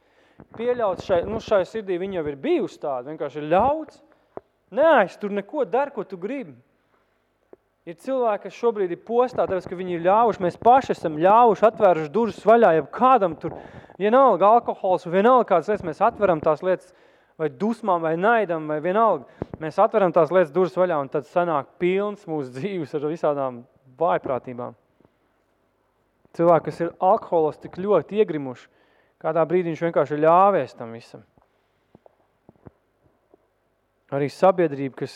Pieļauts šai, nu šai sirdī viņa jau ir bijusi tāda, vienkārši ir ļauts. Nē, tur neko dar, ko tu gribi. Ir cilvēki, kas šobrīd ir postā, tāpēc, ka viņi ir ļāvuši, mēs paši esam ļāvuši, atvēruši durvis vaļā, ja kādam tur vienalga alkohols, vienalga kādas lietas, mēs atveram tās lietas vai dusmām, vai naidam, vai vienalga. Mēs atveram tās lietas durvis vaļā, un tad sanāk pilns mūsu dzīves ar visādām vājprātībām. Cilvēki, kas ir alkoholos tik ļoti iegrimuši, kādā brīdī viņš vienkārši ir ļāvies tam visam. Arī sabiedrība, kas,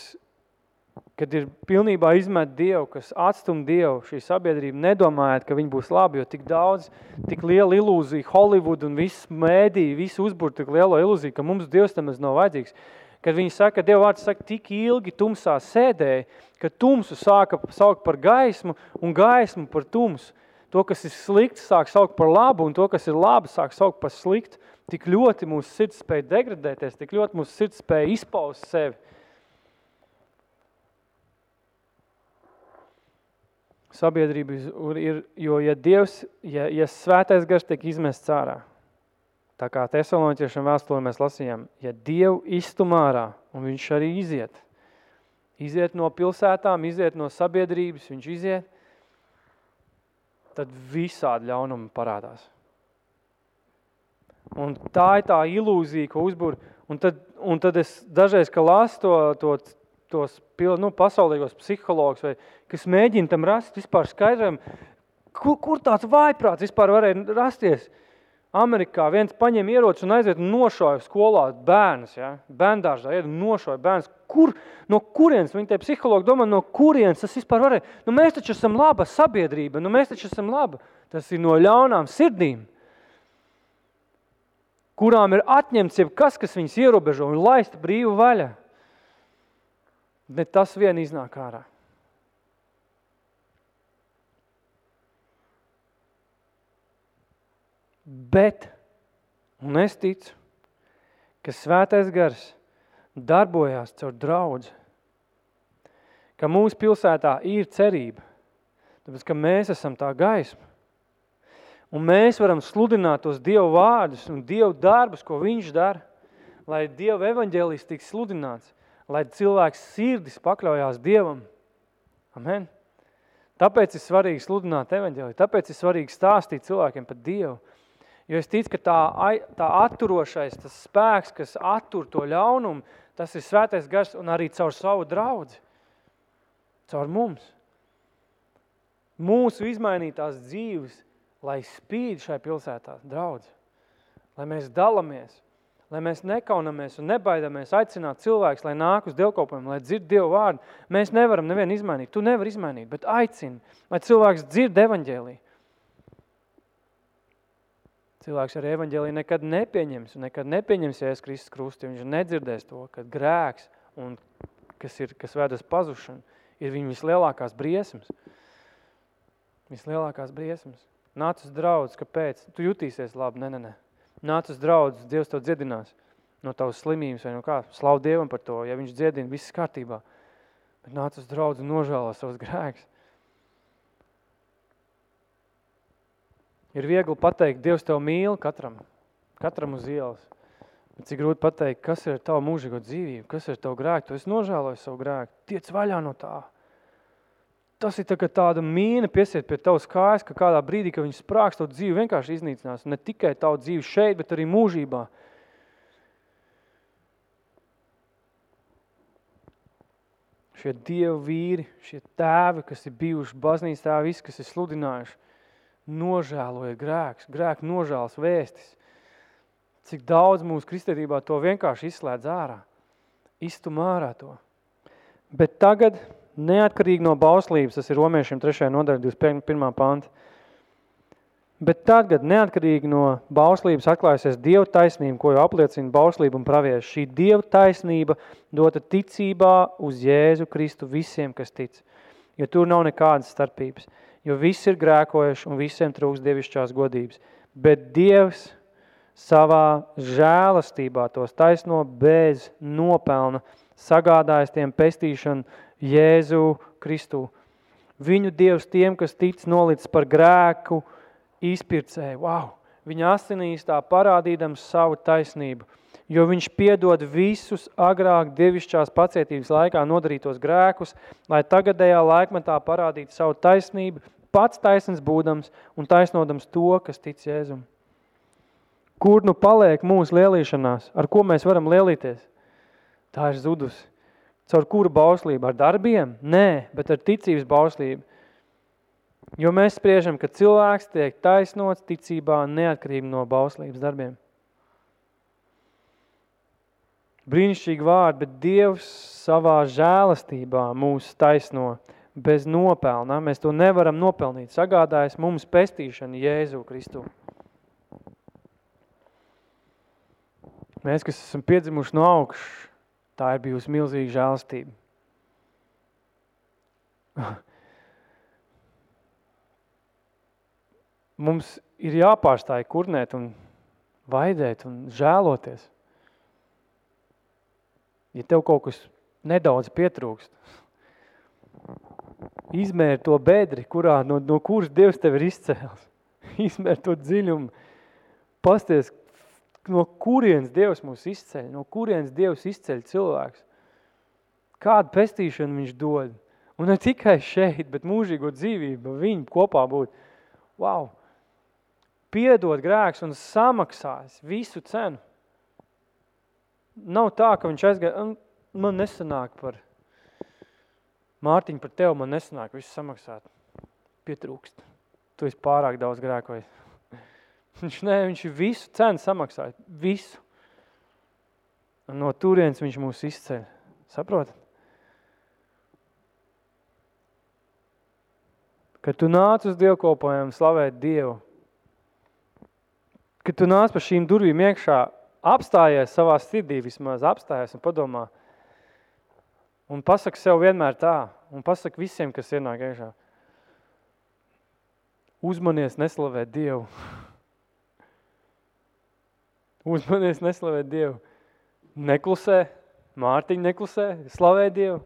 kad ir pilnībā izmet Dievu, kas atstum Dievu, šī sabiedrība nedomājot, ka viņi būs labi, jo tik daudz, tik liela ilūzija, Hollywood un viss mēdī, visu uzbūr tik lielo ilūziju, ka mums Dievs tam nav vajadzīgs. Kad viņi saka, Dieva vārds saka, tik ilgi tumsā sēdēja, ka tumsu sāka saukt par gaismu un gaismu par tumsu to, kas ir slikts, sāk saukt par labu, un to, kas ir labi, sāk saukt par sliktu, tik ļoti mūsu sirds spēja degradēties, tik ļoti mūsu sirds spēja izpaust sevi. Sabiedrība ir, jo ja Dievs, ja, ja svētais gars tiek izmests ārā, tā kā tesaloniķiešam vēstulē mēs lasījām, ja Dievu iztum ārā, un viņš arī iziet, iziet no pilsētām, iziet no sabiedrības, viņš iziet, tad visādi ļaunumi parādās. Un tā ir tā ilūzija, ko uzbūr. Un tad, un tad es dažreiz, ka lasu to, to, tos nu, pasaulīgos psihologus, vai, kas mēģina tam rast vispār skaidrojumu, kur, kur tāds vājprāts vispār varēja rasties. Amerikā viens paņem ieroci un aiziet un nošauja skolā bērnus, ja? bērndārzā, iet un nošauja bērnus. Kur, no kurienes, viņi te psihologi domā, no kurienes tas vispār varēja? Nu, mēs taču esam laba sabiedrība, nu, mēs taču esam laba. Tas ir no ļaunām sirdīm, kurām ir atņemts jebkas, kas viņus ierobežo un laista brīvu vaļā. Bet tas vien iznāk ārā. Bet, un es ticu, ka svētais gars darbojās caur draudzi, ka mūsu pilsētā ir cerība, tāpēc, ka mēs esam tā gaisma. Un mēs varam sludināt tos Dievu vārdus un Dievu darbus, ko viņš dara, lai Dievu evaņģēlijs tiks sludināts, lai cilvēks sirdis pakļaujās Dievam. Amen. Tāpēc ir svarīgi sludināt evaņģēliju, tāpēc ir svarīgi stāstīt cilvēkiem par Dievu. Jo es ticu, ka tā, tā atturošais, tas spēks, kas attur to ļaunumu, tas ir svētais gars un arī caur savu draudzi. Caur mums. Mūsu izmainītās dzīves, lai spīd šai pilsētā draudzi. Lai mēs dalamies, lai mēs nekaunamies un nebaidamies aicināt cilvēkus, lai nāk uz dievkalpojumu, lai dzird Dievu vārdu. Mēs nevaram nevienu izmainīt. Tu nevar izmainīt, bet aicini, lai cilvēks dzird evaņģēliju. Cilvēks ar evaņģēliju nekad nepieņems, un nekad nepieņems Jēzus Kristus krusti, viņš nedzirdēs to, ka grēks, un kas, ir, kas vēdas pazušanu, ir viņa vislielākās briesmas. Vislielākās briesmas. Nāc uz draudz, kāpēc? Tu jutīsies labi, ne, ne, ne. Nāc uz draudz, Dievs tev dziedinās no tavas slimības vai no kā. Slavu Dievam par to, ja viņš dziedina, viss kārtībā. Bet nāc uz draudz un nožēlo savus grēkus. Ir viegli pateikt, Dievs tev mīl katram, katram uz ielas. Bet cik grūti pateikt, kas ir tava mūžīgo dzīvību, kas ir tavu grēku, tu esi nožēlojis savu grēku, tiec vaļā no tā. Tas ir tā, tāda mīna piesiet pie tavas kājas, ka kādā brīdī, kad viņi sprāks, tavu dzīvi vienkārši iznīcinās. Ne tikai tavu dzīvi šeit, bet arī mūžībā. Šie dievu vīri, šie tēvi, kas ir bijuši baznīcas tēvi, visi, kas ir sludinājuši, nožēlojiet grēks, grēku nožēlas vēstis. Cik daudz mūsu kristietībā to vienkārši izslēdz ārā, iztum ārā to. Bet tagad, neatkarīgi no bauslības, tas ir romiešiem 3. nodaļa 21. panta, bet tagad, neatkarīgi no bauslības, atklājusies Dieva taisnība, ko jau apliecina bauslība un pravieši. Šī Dieva taisnība dota ticībā uz Jēzu Kristu visiem, kas tic, jo tur nav nekādas starpības jo viss ir grēkojuši un visiem trūks dievišķās godības. Bet Dievs savā žēlastībā tos taisno bez nopelna sagādājas tiem pestīšanu Jēzu Kristu. Viņu Dievs tiem, kas tic nolicis par grēku, izpircēja. Wow! Viņa asinīs tā parādīdams savu taisnību – jo viņš piedod visus agrāk dievišķās pacietības laikā nodarītos grēkus, lai tagadējā laikmetā parādītu savu taisnību, pats taisns būdams un taisnodams to, kas tic Jēzum. Kur nu paliek mūsu lielīšanās? Ar ko mēs varam lielīties? Tā ir zudusi. Caur kuru bauslību? Ar darbiem? Nē, bet ar ticības bauslību. Jo mēs spriežam, ka cilvēks tiek taisnots ticībā neatkarīgi no bauslības darbiem. Brīnišķīgi vārdi, bet Dievs savā žēlastībā mūs taisno bez nopelnā. Mēs to nevaram nopelnīt. Sagādājas mums pestīšana Jēzu Kristu. Mēs, kas esam piedzimuši no augšas, tā ir bijusi milzīga žēlastība. [LAUGHS] Mums ir jāpārstāj kurnēt un vaidēt un žēloties. Ja tev kaut kas nedaudz pietrūkst, izmēr to bedri, kurā, no, no kuras Dievs tev ir izcēls. [LAUGHS] Izmēr to dziļumu. Pasties, no kurienes Dievs mūs izceļ, no kurienes Dievs izceļ cilvēks. Kādu pestīšanu viņš dod. Un ne tikai šeit, bet mūžīgo dzīvību viņu kopā būt. Wow! Piedod grēks un samaksās visu cenu. Nav tā, ka viņš aizgāja, man nesanāk par Mārtiņ, par tevi man nesanāk visu samaksāt. Pietrūkst. Tu esi pārāk daudz grēkojis. Viņš, ne, viņš visu cenu samaksāja. Visu. Un no turienes viņš mūs izceļ. Saprotat? Kad tu nāc uz dievkalpojumu slavēt Dievu, kad tu nāc pa šīm durvīm iekšā, apstājies savā sirdī vismaz, apstājies un padomā, un pasaka sev vienmēr tā, un pasaka visiem, kas ienāk iekšā, uzmanies neslavēt Dievu. [LAUGHS] Uzmanies neslavēt Dievu. Neklusē, Mārtiņa neklusē, slavē Dievu.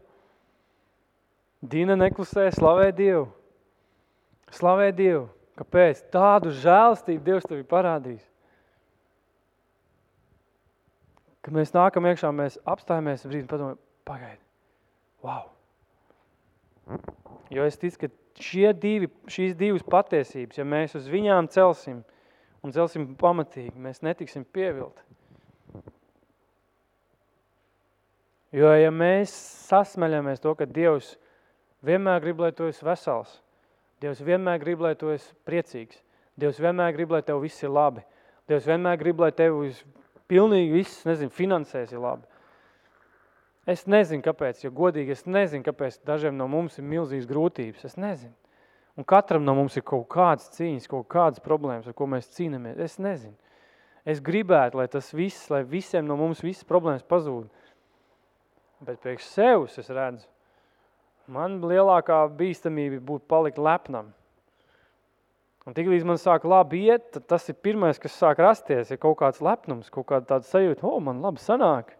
Dina neklusē, slavē Dievu. Slavē Dievu. Kāpēc? Tādu žēlstību Dievs tev ir parādījis. Kad mēs nākam iekšā, mēs apstājamies un brīdi padomājam, pagaidi, wow. Jo es ticu, ka šie divi, šīs divas patiesības, ja mēs uz viņām celsim un celsim pamatīgi, mēs netiksim pievilti. Jo, ja mēs sasmeļamies to, ka Dievs vienmēr grib, lai tu esi vesels, Dievs vienmēr grib, lai tu esi priecīgs, Dievs vienmēr grib, lai tev viss ir labi, Dievs vienmēr grib, lai tev pilnīgi viss, nezinu, finansēs ir labi. Es nezinu, kāpēc, jo godīgi es nezinu, kāpēc dažiem no mums ir milzīgas grūtības, es nezinu. Un katram no mums ir kaut kādas cīņas, kaut kādas problēmas, ar ko mēs cīnamies, es nezinu. Es gribētu, lai tas viss, lai visiem no mums visas problēmas pazūd. Bet priekš sevs es redzu, man lielākā bīstamība būtu palikt lepnam. Un tik līdz man sāk labi iet, tad tas ir pirmais, kas sāk rasties, ir kaut kāds lepnums, kaut kāda tāda sajūta, o, man labi sanāk.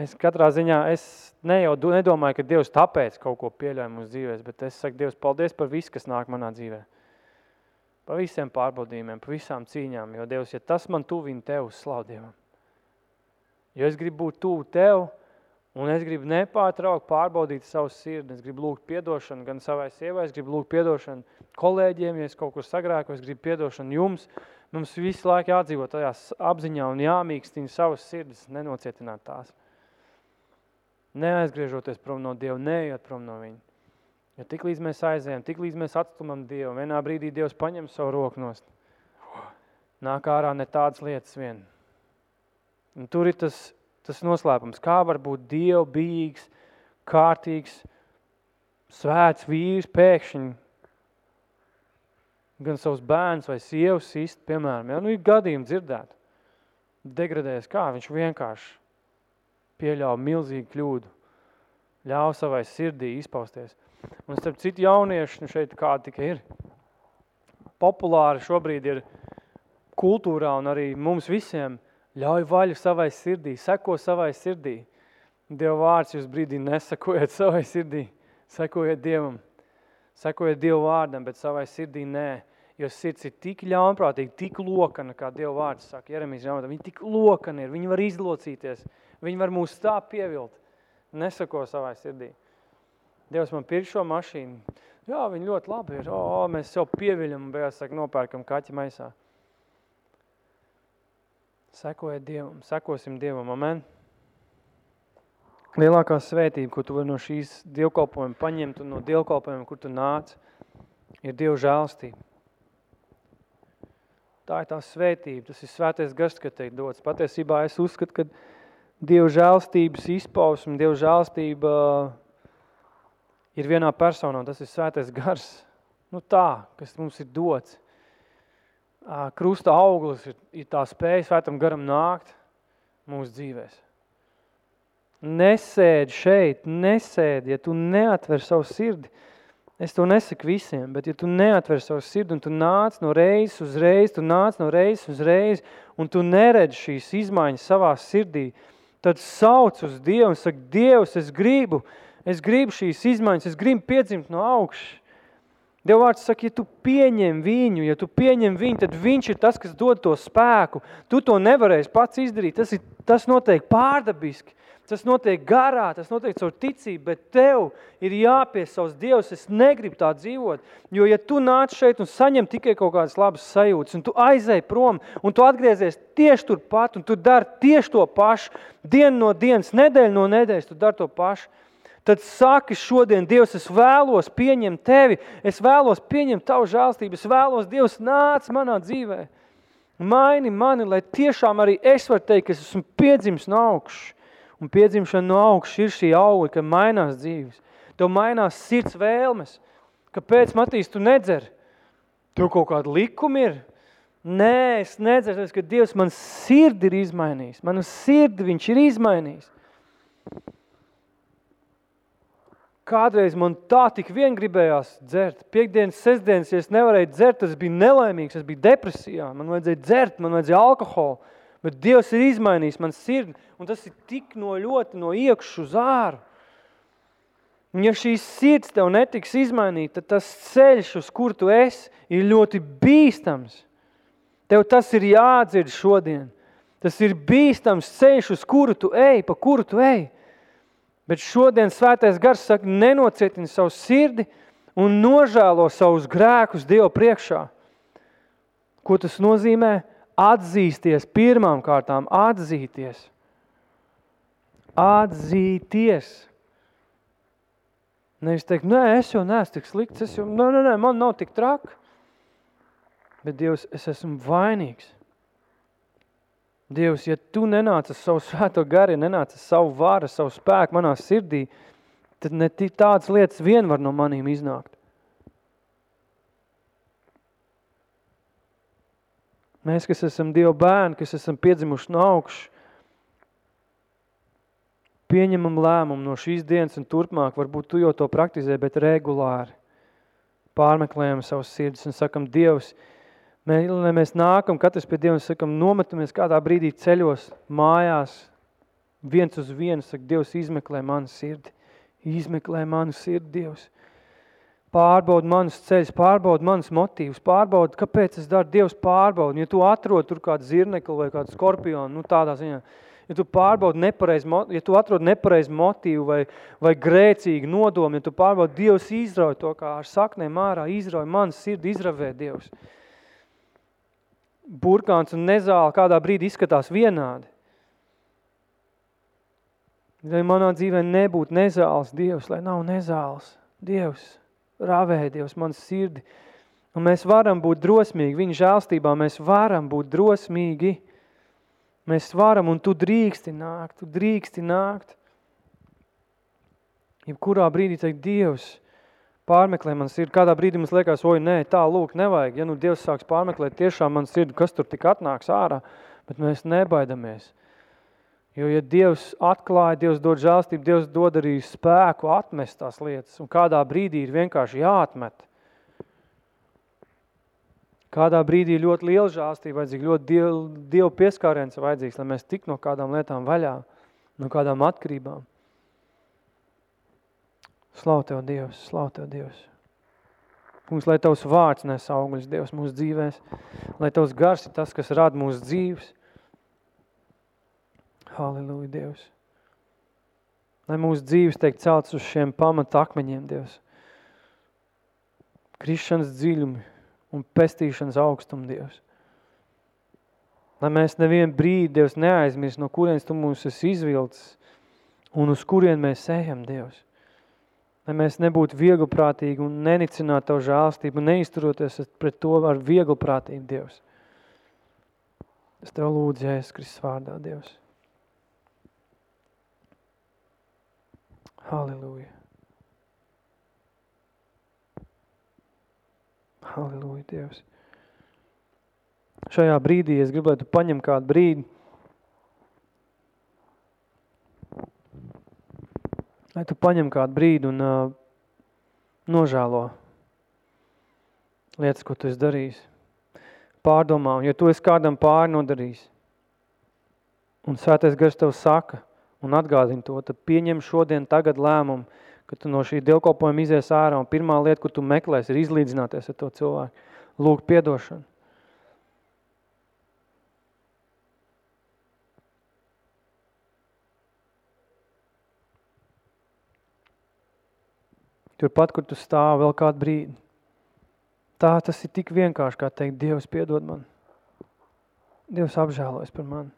Es katrā ziņā, es ne jau nedomāju, ka Dievs tāpēc kaut ko pieļauj mūsu dzīvēs, bet es saku, Dievs, paldies par visu, kas nāk manā dzīvē. Par visiem pārbaudījumiem, par visām cīņām, jo Dievs, ja tas man tuvina Tev, slav Dievam. Jo es gribu būt tuvu Tev, Un es gribu nepārtraukt pārbaudīt savu sirdi. Es gribu lūgt piedošanu gan savai sievai, es gribu lūgt piedošanu kolēģiem, ja es kaut kur sagrēku, es gribu piedošanu jums. Mums visu laiku jādzīvo tajā apziņā un jāmīkstina savas sirds, nenocietināt tās. Neaizgriežoties prom no Dieva, neiet prom no viņa. Jo tik līdz mēs aizējam, tik līdz mēs atstumam Dievu, vienā brīdī Dievs paņem savu roku nost. Nāk ārā ne tādas lietas vien. Un tur ir tas tas noslēpums. Kā var būt dievbijīgs, kārtīgs, svēts vīrs pēkšņi gan savus bērns vai sievas sist, piemēram, ja? nu ir gadījumi dzirdēt. Degradējas kā, viņš vienkārši pieļauj milzīgu kļūdu, ļauj savai sirdī izpausties. Un starp citu jaunieši, nu šeit kādi tikai ir, populāri šobrīd ir kultūrā un arī mums visiem – Ļauj vaļu savai sirdī, seko savai sirdī. Dieva vārds jūs brīdī nesakojiet savai sirdī, sekojiet Dievam. Sekojiet Dievu vārdam, bet savai sirdī nē. Jo sirds ir tik ļaunprātīga, tik lokana, kā Dieva vārds saka, Jeremijas ļaunprātā. Viņi tik lokana ir, viņi var izlocīties, viņi var mūs tā pievilt. Nesako savai sirdī. Dievs man pirk šo mašīnu. Jā, viņi ļoti labi ir. O, mēs sev pieviļam un beigās saka, nopērkam kaķi maisā. Sekojiet Dievam, sekosim Dievam, amen. Lielākā svētība, ko tu vari no šīs dievkalpojuma paņemt un no dievkalpojuma, kur tu nāc, ir Dieva žēlstība. Tā ir tā svētība, tas ir svētais gars, ka te ir dots. Patiesībā es uzskatu, ka Dieva žēlstības izpausme, Dieva žēlstība ir vienā personā, tas ir svētais gars. Nu tā, kas mums ir dots krusta auglis ir, ir tā spēja svētam garam nākt mūsu dzīvēs. Nesēd šeit, nesēd, ja tu neatver savu sirdi. Es to nesaku visiem, bet ja tu neatver savu sirdi un tu nāc no reizes uz reizi, tu nāc no reizes uz reizi un tu neredz šīs izmaiņas savā sirdī, tad sauc uz Dievu un saka, Dievs, es gribu, es gribu šīs izmaiņas, es gribu piedzimt no augšas. Dieva vārds saka, ja tu pieņem viņu, ja tu pieņem viņu, tad viņš ir tas, kas dod to spēku. Tu to nevarēsi pats izdarīt. Tas, ir, tas notiek pārdabiski. Tas notiek garā, tas notiek caur ticību, bet tev ir jāpiesauc Dievs, es negribu tā dzīvot. Jo ja tu nāc šeit un saņem tikai kaut kādas labas sajūtas, un tu aizēji prom, un tu atgriezies tieši turpat, un tu dari tieši to pašu, dienu no dienas, nedēļu no nedēļas, tu dari to pašu, tad saki šodien, Dievs, es vēlos pieņemt tevi, es vēlos pieņemt tavu žēlstību, es vēlos, Dievs, nāc manā dzīvē. Maini mani, lai tiešām arī es varu teikt, ka es esmu piedzimis no augšas. Un piedzimšana no augšas ir šī auga, ka mainās dzīves. Tev mainās sirds vēlmes. Kāpēc, Matīs, tu nedzer? Tev kaut kāda likuma ir? Nē, es nedzeru, ka Dievs man sirdi ir izmainījis. Manu sirdi viņš ir izmainījis. Kādreiz man tā tik vien gribējās dzert. Piektdienas, sestdienas, ja es nevarēju dzert, tas bija nelaimīgs, es biju depresijā. Man vajadzēja dzert, man vajadzēja alkoholu. Bet Dievs ir izmainījis man sirdi, un tas ir tik no ļoti no iekšu uz āru. Un ja šīs sirds tev netiks izmainīta, tad tas ceļš, uz kur tu esi, ir ļoti bīstams. Tev tas ir jādzird šodien. Tas ir bīstams ceļš, uz kuru tu ej, pa kuru tu ej. Bet šodien svētais gars saka, nenocietina savu sirdi un nožēlo savus grēkus Dievu priekšā. Ko tas nozīmē? Atzīsties pirmām kārtām, atzīties. Atzīties. Nevis teikt, nē, es jau neesmu tik slikts, es jau, nē, nē, nē, man nav tik traki. Bet Dievs, es esmu vainīgs. Dievs, ja tu nenāc ar savu svēto gari, nenāc ar savu vāru, savu spēku manā sirdī, tad ne tādas lietas vien var no manīm iznākt. Mēs, kas esam Dieva bērni, kas esam piedzimuši no augšas, pieņemam lēmumu no šīs dienas un turpmāk, varbūt tu jau to praktizē, bet regulāri pārmeklējam savus sirdis un sakam, Dievs, Mēs, mēs nākam, katrs pie Dieva un sakam, nometamies kādā brīdī ceļos, mājās, viens uz vienu, saka, Dievs izmeklē manu sirdi, izmeklē manu sirdi, Dievs. Pārbaud manus ceļus, pārbaud manus motīvus, pārbaud, kāpēc es daru, Dievs pārbaud. Ja tu atrod tur kādu zirnekli vai kādu skorpionu, nu tādā ziņā, ja tu pārbaud nepareiz, ja tu atrod nepareiz motīvu vai, vai grēcīgi nodomu, ja tu pārbaud, Dievs izrauj to, kā ar saknēm ārā izrauj manu sirdi, izravē Dievs burkāns un nezāle kādā brīdī izskatās vienādi. Lai manā dzīvē nebūtu nezāles Dievs, lai nav nezāles Dievs, rāvē Dievs man sirdi. Un mēs varam būt drosmīgi, viņa žēlstībā mēs varam būt drosmīgi. Mēs varam, un tu drīksti nākt, tu drīksti nākt. Jebkurā brīdī teikt, Dievs, pārmeklē man sirdi. Kādā brīdī mums liekas, oi, nē, tā lūk, nevajag. Ja nu Dievs sāks pārmeklēt tiešām man sirdi, kas tur tik atnāks ārā, bet mēs nebaidamies. Jo, ja Dievs atklāja, Dievs dod žāstību, Dievs dod arī spēku atmest tās lietas, un kādā brīdī ir vienkārši jāatmet. Kādā brīdī ļoti liela žāstība vajadzīga, ļoti dievu, dievu pieskāriens vajadzīgs, lai mēs tik no kādām lietām vaļā, no kādām atkarībām. Slav Tev, Dievs, slav Tev, Dievs. Kungs, lai Tavs vārds nes augļus, Dievs, mūsu dzīvēs, lai Tavs gars ir tas, kas rada mūsu dzīves. Halleluja, Dievs. Lai mūsu dzīves tiek celts uz šiem pamata akmeņiem, Dievs. Krišanas dziļumi un pestīšanas augstumu, Dievs. Lai mēs nevienu brīdi, Dievs, neaizmirst, no kurienes Tu mūs esi izvilcis un uz kurien mēs ejam, Dievs lai mēs nebūtu vieglprātīgi un nenicinātu Tavu žālstību un neizturoties pret to ar vieglprātību, Dievs. Es Tev lūdzu, Jēzus Kristus vārdā, Dievs. Halleluja. Halleluja, Dievs. Šajā brīdī es gribu, lai tu paņem kādu brīdi, Lai tu paņem kādu brīdi un uh, nožēlo lietas, ko tu esi darījis. Pārdomā, un ja tu esi kādam pāri nodarījis, un svētais gars tev saka un atgādina to, tad pieņem šodien tagad lēmumu, ka tu no šī dievkalpojuma izies ārā, un pirmā lieta, ko tu meklēsi, ir izlīdzināties ar to cilvēku. Lūgt piedošanu. Turpat, kur tu stāvi vēl kādu brīdi. Tā tas ir tik vienkārši, kā teikt, Dievs piedod man. Dievs apžēlojas par mani.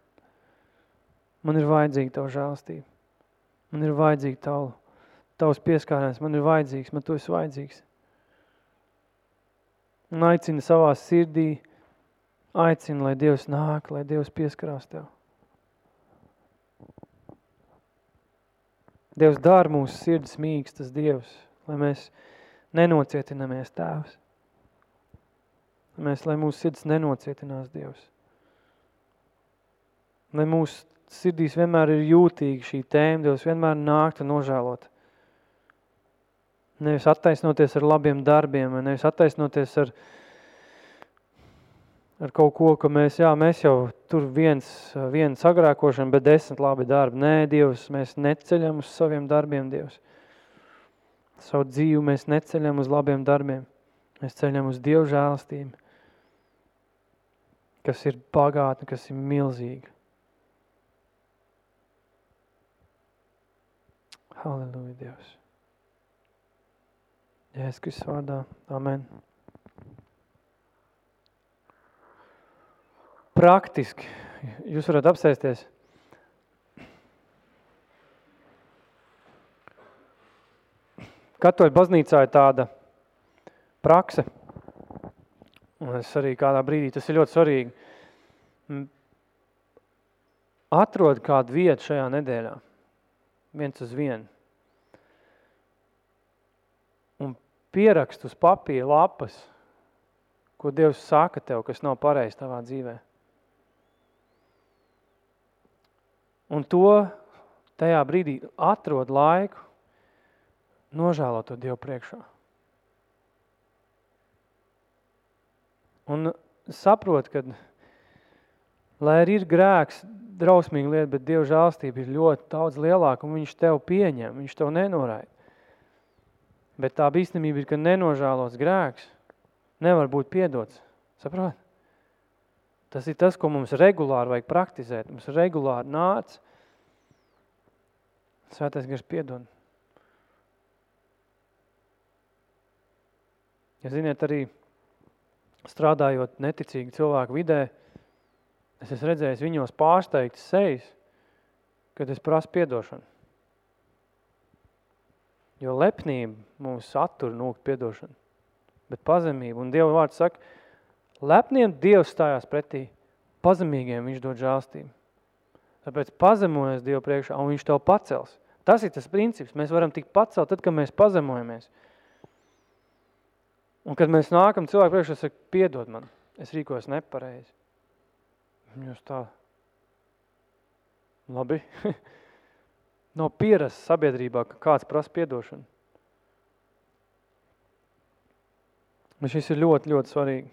Man ir vajadzīga tavu žēlstību. Man ir vajadzīga tavu, tavs pieskārēns man ir vajadzīgs, man tu esi vajadzīgs. Un aicina savā sirdī, aicina, lai Dievs nāk, lai Dievs pieskarās tev. Dievs dara mūsu sirds mīkstas Dievs, lai mēs nenocietinamies tēvs. Mēs, lai mūsu sirds nenocietinās Dievs. Lai mūsu sirdīs vienmēr ir jūtīga šī tēma, Dievs vienmēr nākt un nožēlot. Nevis attaisnoties ar labiem darbiem, vai nevis attaisnoties ar, ar kaut ko, ka mēs, jā, mēs jau tur viens, viens sagrēkošana, bet desmit labi darbi. Nē, Dievs, mēs neceļam uz saviem darbiem, Dievs. Savu dzīvi mēs neceļam uz labiem darbiem. Mēs ceļam uz Dievu žēlastību, kas ir bagāta, kas ir milzīga. Halleluja, Dievs. Jēzus Kristus vārdā. Amen. Praktiski. Jūs varat apsēsties. Katoļu baznīcā ir tāda prakse, un es arī kādā brīdī, tas ir ļoti svarīgi, atrod kādu vietu šajā nedēļā, viens uz vienu, un pierakst uz papīra lapas, ko Dievs saka tev, kas nav pareizi tavā dzīvē. Un to tajā brīdī atrod laiku, nožēlot to Dievu priekšā. Un saprot, ka, lai arī ir grēks, drausmīga lieta, bet Dieva žālstība ir ļoti daudz lielāka, un viņš tev pieņem, viņš tev nenoraida. Bet tā bīstamība ir, ka nenožēlots grēks nevar būt piedots. Saprot? Tas ir tas, ko mums regulāri vajag praktizēt. Mums regulāri nāc. Svētais gars piedod. Ja ziniet, arī strādājot neticīgi cilvēku vidē, es esmu redzējis viņos pārsteigts sejas, kad es prasu piedošanu. Jo lepnība mūs attur nūkt piedošanu, bet pazemība. Un Dieva vārds saka, lepniem Dievs stājās pretī, pazemīgiem viņš dod žālstību. Tāpēc pazemojas Dievu priekšā un viņš tev pacels. Tas ir tas princips. Mēs varam tikt pacelt tad, kad mēs pazemojamies. Un kad mēs nākam cilvēku priekšā, saka, piedod man, es rīkojos nepareizi. Jūs tā, labi, [LAUGHS] nav pierasts sabiedrībā, ka kāds prasa piedošanu. Bet šis ir ļoti, ļoti svarīgi.